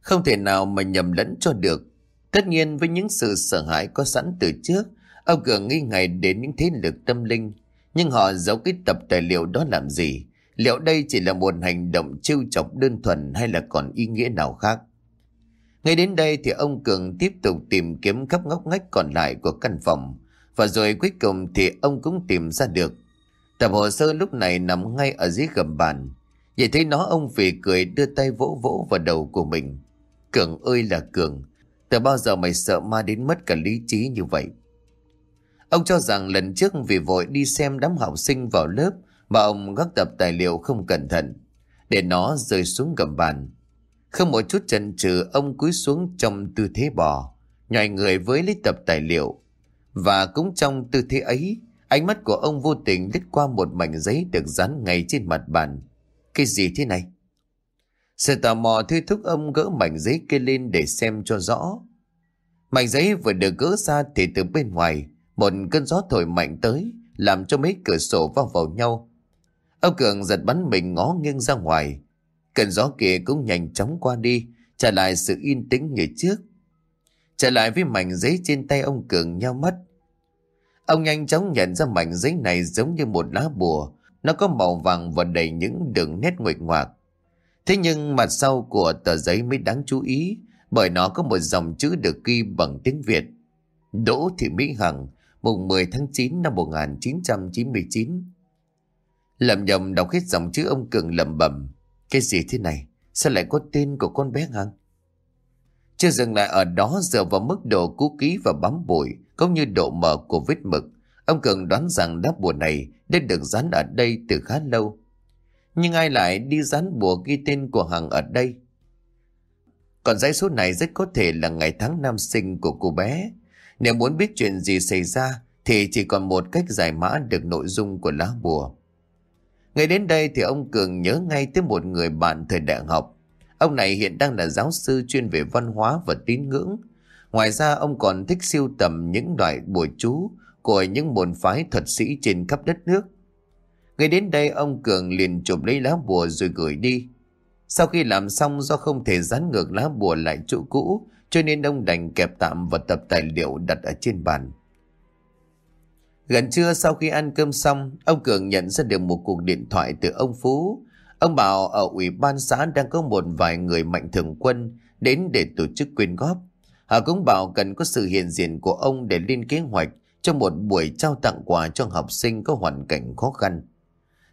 Không thể nào mà nhầm lẫn cho được. Tất nhiên với những sự sợ hãi có sẵn từ trước, ông Cường nghi ngại đến những thế lực tâm linh. Nhưng họ giấu cái tập tài liệu đó làm gì? Liệu đây chỉ là một hành động trêu chọc đơn thuần hay là còn ý nghĩa nào khác? Ngay đến đây thì ông Cường tiếp tục tìm kiếm khắp ngóc ngách còn lại của căn phòng. Và rồi cuối cùng thì ông cũng tìm ra được. Tập hồ sơ lúc này nằm ngay ở dưới gầm bàn. Vậy thấy nó ông phì cười đưa tay vỗ vỗ vào đầu của mình. Cường ơi là Cường, từ bao giờ mày sợ ma đến mất cả lý trí như vậy? Ông cho rằng lần trước vì vội đi xem đám học sinh vào lớp mà ông gác tập tài liệu không cẩn thận, để nó rơi xuống gầm bàn. Không một chút chần chừ ông cúi xuống trong tư thế bò, nhòi người với lấy tập tài liệu. Và cũng trong tư thế ấy, ánh mắt của ông vô tình lướt qua một mảnh giấy được dán ngay trên mặt bàn. Cái gì thế này? Sự tò mò thôi thúc ông gỡ mảnh giấy kia lên để xem cho rõ. Mảnh giấy vừa được gỡ ra thì từ bên ngoài, một cơn gió thổi mạnh tới, làm cho mấy cửa sổ vào vào nhau. Ông Cường giật bắn mình ngó nghiêng ra ngoài, Cơn gió kia cũng nhanh chóng qua đi, trả lại sự yên tĩnh như trước. Trở lại với mảnh giấy trên tay ông Cường nhau mắt. Ông nhanh chóng nhận ra mảnh giấy này giống như một lá bùa, nó có màu vàng và đầy những đường nét nguệch ngoạc. Thế nhưng mặt sau của tờ giấy mới đáng chú ý, bởi nó có một dòng chữ được ghi bằng tiếng Việt. Đỗ Thị Mỹ Hằng, mùng 10 tháng 9 năm 1999. Lầm nhầm đọc hết dòng chữ ông Cường lầm bầm. Cái gì thế này? Sao lại có tên của con bé Hằng? Chưa dừng lại ở đó dựa vào mức độ cú ký và bám bụi, cũng như độ mở của vết mực. Ông Cường đoán rằng đáp bùa này đã được dán ở đây từ khá lâu. Nhưng ai lại đi dán bùa ghi tên của Hằng ở đây? Còn dãy số này rất có thể là ngày tháng năm sinh của cô bé. Nếu muốn biết chuyện gì xảy ra, thì chỉ còn một cách giải mã được nội dung của lá bùa. ngay đến đây thì ông Cường nhớ ngay tới một người bạn thời đại học. Ông này hiện đang là giáo sư chuyên về văn hóa và tín ngưỡng. Ngoài ra, ông còn thích siêu tầm những loại bùa chú của những môn phái thuật sĩ trên khắp đất nước. Ngay đến đây, ông Cường liền chụp lấy lá bùa rồi gửi đi. Sau khi làm xong, do không thể dán ngược lá bùa lại chỗ cũ cho nên ông đành kẹp tạm và tập tài liệu đặt ở trên bàn. Gần trưa sau khi ăn cơm xong, ông Cường nhận ra được một cuộc điện thoại từ ông Phú. Ông bảo ở ủy ban xã đang có một vài người mạnh thường quân đến để tổ chức quyên góp. Họ cũng bảo cần có sự hiện diện của ông để lên kế hoạch cho một buổi trao tặng quà cho học sinh có hoàn cảnh khó khăn.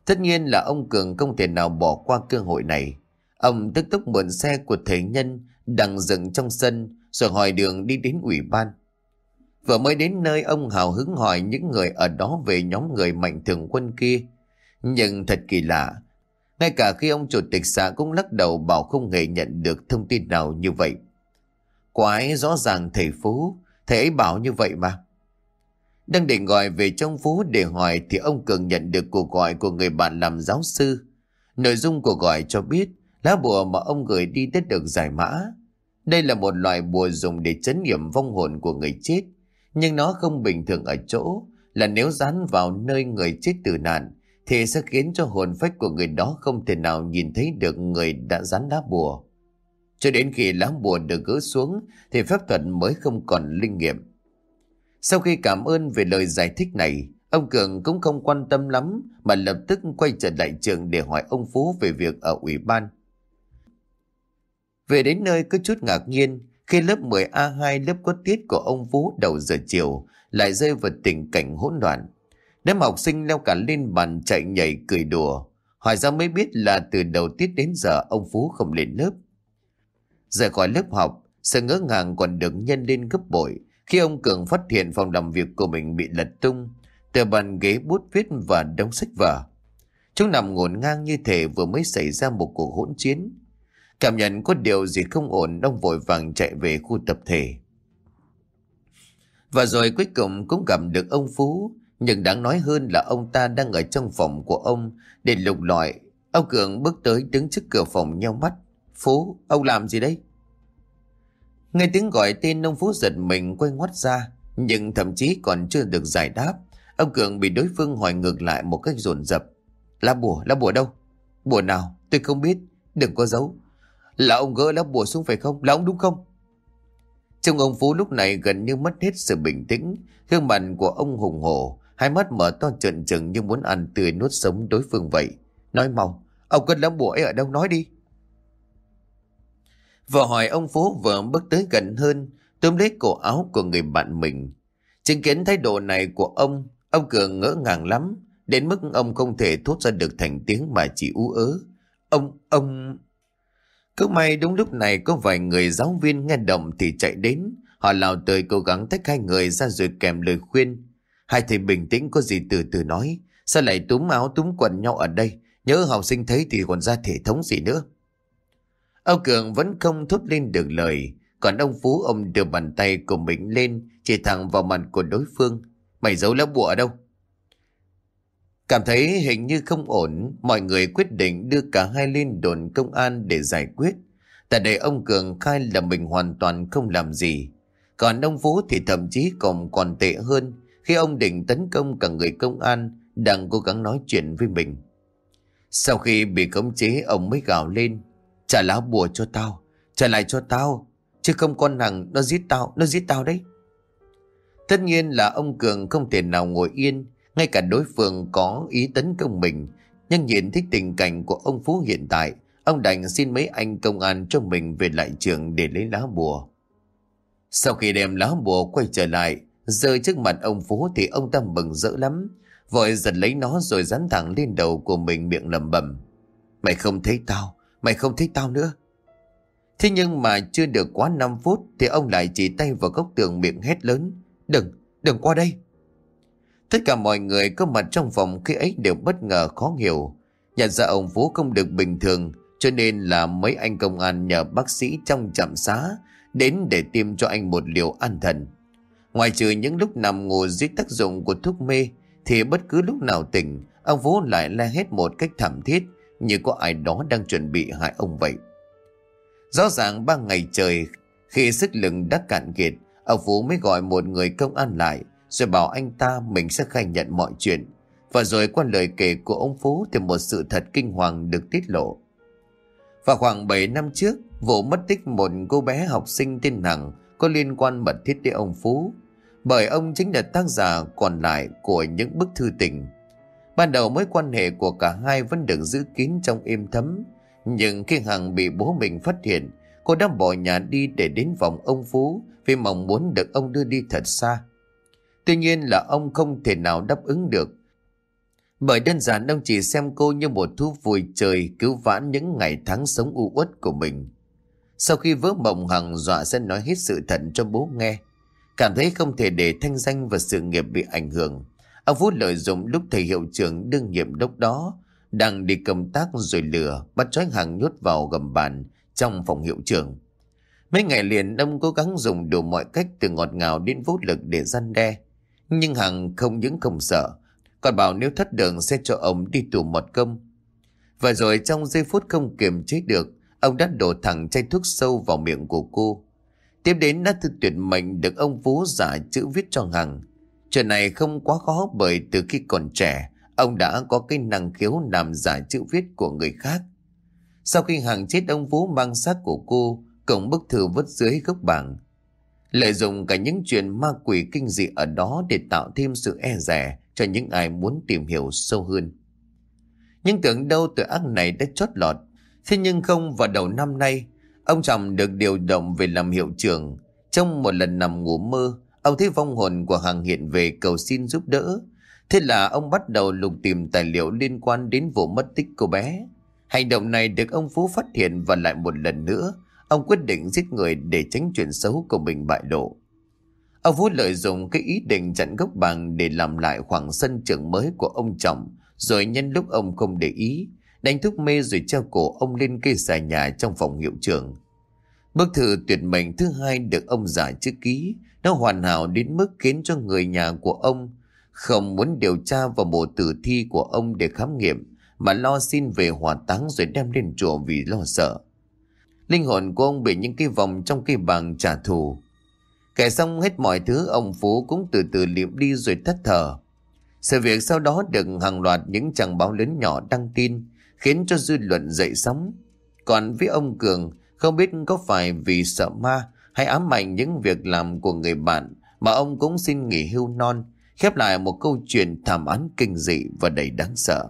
Tất nhiên là ông Cường không thể nào bỏ qua cơ hội này. Ông tức tốc mượn xe của thầy nhân đang dựng trong sân rồi hỏi đường đi đến ủy ban. Vừa mới đến nơi ông hào hứng hỏi những người ở đó về nhóm người mạnh thường quân kia. Nhưng thật kỳ lạ, ngay cả khi ông chủ tịch xã cũng lắc đầu bảo không hề nhận được thông tin nào như vậy. Quái rõ ràng thầy Phú, thầy ấy bảo như vậy mà. Đang định gọi về trong Phú để hỏi thì ông Cường nhận được cuộc gọi của người bạn làm giáo sư. Nội dung cuộc gọi cho biết lá bùa mà ông gửi đi đã được giải mã. Đây là một loại bùa dùng để chấn nghiệm vong hồn của người chết. Nhưng nó không bình thường ở chỗ là nếu dán vào nơi người chết tử nạn thì sẽ khiến cho hồn phách của người đó không thể nào nhìn thấy được người đã dán lá bùa. Cho đến khi lá bùa được gỡ xuống thì phép thuật mới không còn linh nghiệm. Sau khi cảm ơn về lời giải thích này, ông Cường cũng không quan tâm lắm mà lập tức quay trở lại trường để hỏi ông Phú về việc ở ủy ban. Về đến nơi có chút ngạc nhiên khi lớp 10A2 lớp có tiết của ông Phú đầu giờ chiều lại rơi vào tình cảnh hỗn loạn. Đám học sinh leo cả lên bàn chạy nhảy cười đùa. Hỏi ra mới biết là từ đầu tiết đến giờ ông Phú không lên lớp. Rời khỏi lớp học, sự ngỡ ngàng còn được nhân lên gấp bội khi ông Cường phát hiện phòng làm việc của mình bị lật tung, tờ bàn ghế bút viết và đống sách vở. Chúng nằm ngổn ngang như thể vừa mới xảy ra một cuộc hỗn chiến. Cảm nhận có điều gì không ổn, ông vội vàng chạy về khu tập thể. Và rồi cuối cùng cũng gặp được ông Phú, nhưng đáng nói hơn là ông ta đang ở trong phòng của ông để lục lọi. Ông Cường bước tới đứng trước cửa phòng nhau mắt. Phú, ông làm gì đấy? Nghe tiếng gọi tên ông Phú giật mình quay ngoắt ra, nhưng thậm chí còn chưa được giải đáp. Ông Cường bị đối phương hỏi ngược lại một cách dồn dập. Lá bùa, lá bùa đâu? Bùa nào? Tôi không biết. Đừng có giấu. Là ông gỡ lá bùa xuống phải không? Là ông đúng không? Trông ông Phú lúc này gần như mất hết sự bình tĩnh. Gương mặt của ông hùng hổ, hai mắt mở to trợn trừng như muốn ăn tươi nuốt sống đối phương vậy. Nói mau, ông cất lá bùa ấy ở đâu nói đi. Vợ hỏi ông Phú vừa bước tới gần hơn, tóm lấy cổ áo của người bạn mình. Chứng kiến thái độ này của ông, ông Cường ngỡ ngàng lắm, đến mức ông không thể thốt ra được thành tiếng mà chỉ ú ớ. Ông, ông... Cứ may đúng lúc này có vài người giáo viên nghe động thì chạy đến. Họ lao tới cố gắng tách hai người ra rồi kèm lời khuyên. Hai thầy bình tĩnh có gì từ từ nói. Sao lại túm áo túm quần nhau ở đây? Nhớ học sinh thấy thì còn ra thể thống gì nữa. Ông Cường vẫn không thốt lên được lời. Còn ông Phú, ông đưa bàn tay của mình lên, chỉ thẳng vào mặt của đối phương. Mày giấu lá bùa ở đâu? Cảm thấy hình như không ổn, mọi người quyết định đưa cả hai lên đồn công an để giải quyết. Tại đây ông Cường khai là mình hoàn toàn không làm gì. Còn ông Phú thì thậm chí còn còn tệ hơn khi ông định tấn công cả người công an đang cố gắng nói chuyện với mình. Sau khi bị khống chế ông mới gào lên. Trả lá bùa cho tao, trả lại cho tao. Chứ không con hằng nó giết tao, nó giết tao đấy. Tất nhiên là ông Cường không thể nào ngồi yên ngay cả đối phương có ý tấn công mình, nhưng nhìn thích tình cảnh của ông Phú hiện tại, ông đành xin mấy anh công an cho mình về lại trường để lấy lá bùa. Sau khi đem lá bùa quay trở lại, rơi trước mặt ông Phú thì ông ta mừng rỡ lắm, vội giật lấy nó rồi dán thẳng lên đầu của mình miệng lầm bầm. Mày không thấy tao, mày không thấy tao nữa. Thế nhưng mà chưa được quá 5 phút thì ông lại chỉ tay vào góc tường miệng hét lớn. Đừng, đừng qua đây. Tất cả mọi người có mặt trong phòng khi ấy đều bất ngờ khó hiểu. nhà ra ông Phú không được bình thường cho nên là mấy anh công an nhờ bác sĩ trong trạm xá đến để tiêm cho anh một liều an thần. Ngoài trừ những lúc nằm ngủ dưới tác dụng của thuốc mê thì bất cứ lúc nào tỉnh, ông Phú lại la hết một cách thảm thiết như có ai đó đang chuẩn bị hại ông vậy. Rõ ràng ba ngày trời khi sức lực đã cạn kiệt, ông Phú mới gọi một người công an lại rồi bảo anh ta mình sẽ khai nhận mọi chuyện. Và rồi qua lời kể của ông Phú thì một sự thật kinh hoàng được tiết lộ. Vào khoảng 7 năm trước, vụ mất tích một cô bé học sinh tên Hằng có liên quan mật thiết đến ông Phú. Bởi ông chính là tác giả còn lại của những bức thư tình. Ban đầu mối quan hệ của cả hai vẫn được giữ kín trong im thấm. Nhưng khi Hằng bị bố mình phát hiện, cô đã bỏ nhà đi để đến vòng ông Phú vì mong muốn được ông đưa đi thật xa. Tuy nhiên là ông không thể nào đáp ứng được. Bởi đơn giản ông chỉ xem cô như một thú vui trời cứu vãn những ngày tháng sống u uất của mình. Sau khi vỡ mộng, Hằng dọa sẽ nói hết sự thật cho bố nghe. Cảm thấy không thể để thanh danh và sự nghiệp bị ảnh hưởng. Ông Phú lợi dụng lúc thầy hiệu trưởng đương nhiệm đốc đó, đang đi công tác rồi lừa, bắt trói Hằng nhốt vào gầm bàn trong phòng hiệu trưởng. Mấy ngày liền, ông cố gắng dùng đủ mọi cách từ ngọt ngào đến vũ lực để răn đe. Nhưng Hằng không những không sợ, còn bảo nếu thất đường sẽ cho ông đi tù một công. Và rồi trong giây phút không kiềm chế được, ông đã đổ thẳng chai thuốc sâu vào miệng của cô. Tiếp đến đã thư tuyệt mệnh được ông Phú giả chữ viết cho Hằng. Chuyện này không quá khó bởi từ khi còn trẻ, ông đã có cái năng khiếu làm giả chữ viết của người khác. Sau khi Hằng chết ông Phú mang xác của cô, cổng bức thư vứt dưới gốc bảng. Lợi dụng cả những chuyện ma quỷ kinh dị ở đó để tạo thêm sự e rẻ cho những ai muốn tìm hiểu sâu hơn. Nhưng tưởng đâu tội ác này đã chót lọt. Thế nhưng không vào đầu năm nay, ông Trọng được điều động về làm hiệu trưởng. Trong một lần nằm ngủ mơ, ông thấy vong hồn của Hằng hiện về cầu xin giúp đỡ. Thế là ông bắt đầu lục tìm tài liệu liên quan đến vụ mất tích cô bé. Hành động này được ông Phú phát hiện và lại một lần nữa, ông quyết định giết người để tránh chuyện xấu của mình bại lộ. Ông Vũ lợi dụng cái ý định chặn gốc bằng để làm lại khoảng sân trường mới của ông Trọng, rồi nhân lúc ông không để ý, đánh thuốc mê rồi treo cổ ông lên cây xà nhà trong phòng hiệu trường. Bức thư tuyệt mệnh thứ hai được ông giả chữ ký, nó hoàn hảo đến mức khiến cho người nhà của ông không muốn điều tra vào bộ tử thi của ông để khám nghiệm, mà lo xin về hỏa táng rồi đem lên chùa vì lo sợ. Linh hồn của ông bị những cái vòng trong cây bàng trả thù. Kể xong hết mọi thứ, ông Phú cũng từ từ liệm đi rồi thất thở. Sự việc sau đó được hàng loạt những trang báo lớn nhỏ đăng tin, khiến cho dư luận dậy sóng. Còn với ông Cường, không biết có phải vì sợ ma hay ám ảnh những việc làm của người bạn mà ông cũng xin nghỉ hưu non, khép lại một câu chuyện thảm án kinh dị và đầy đáng sợ.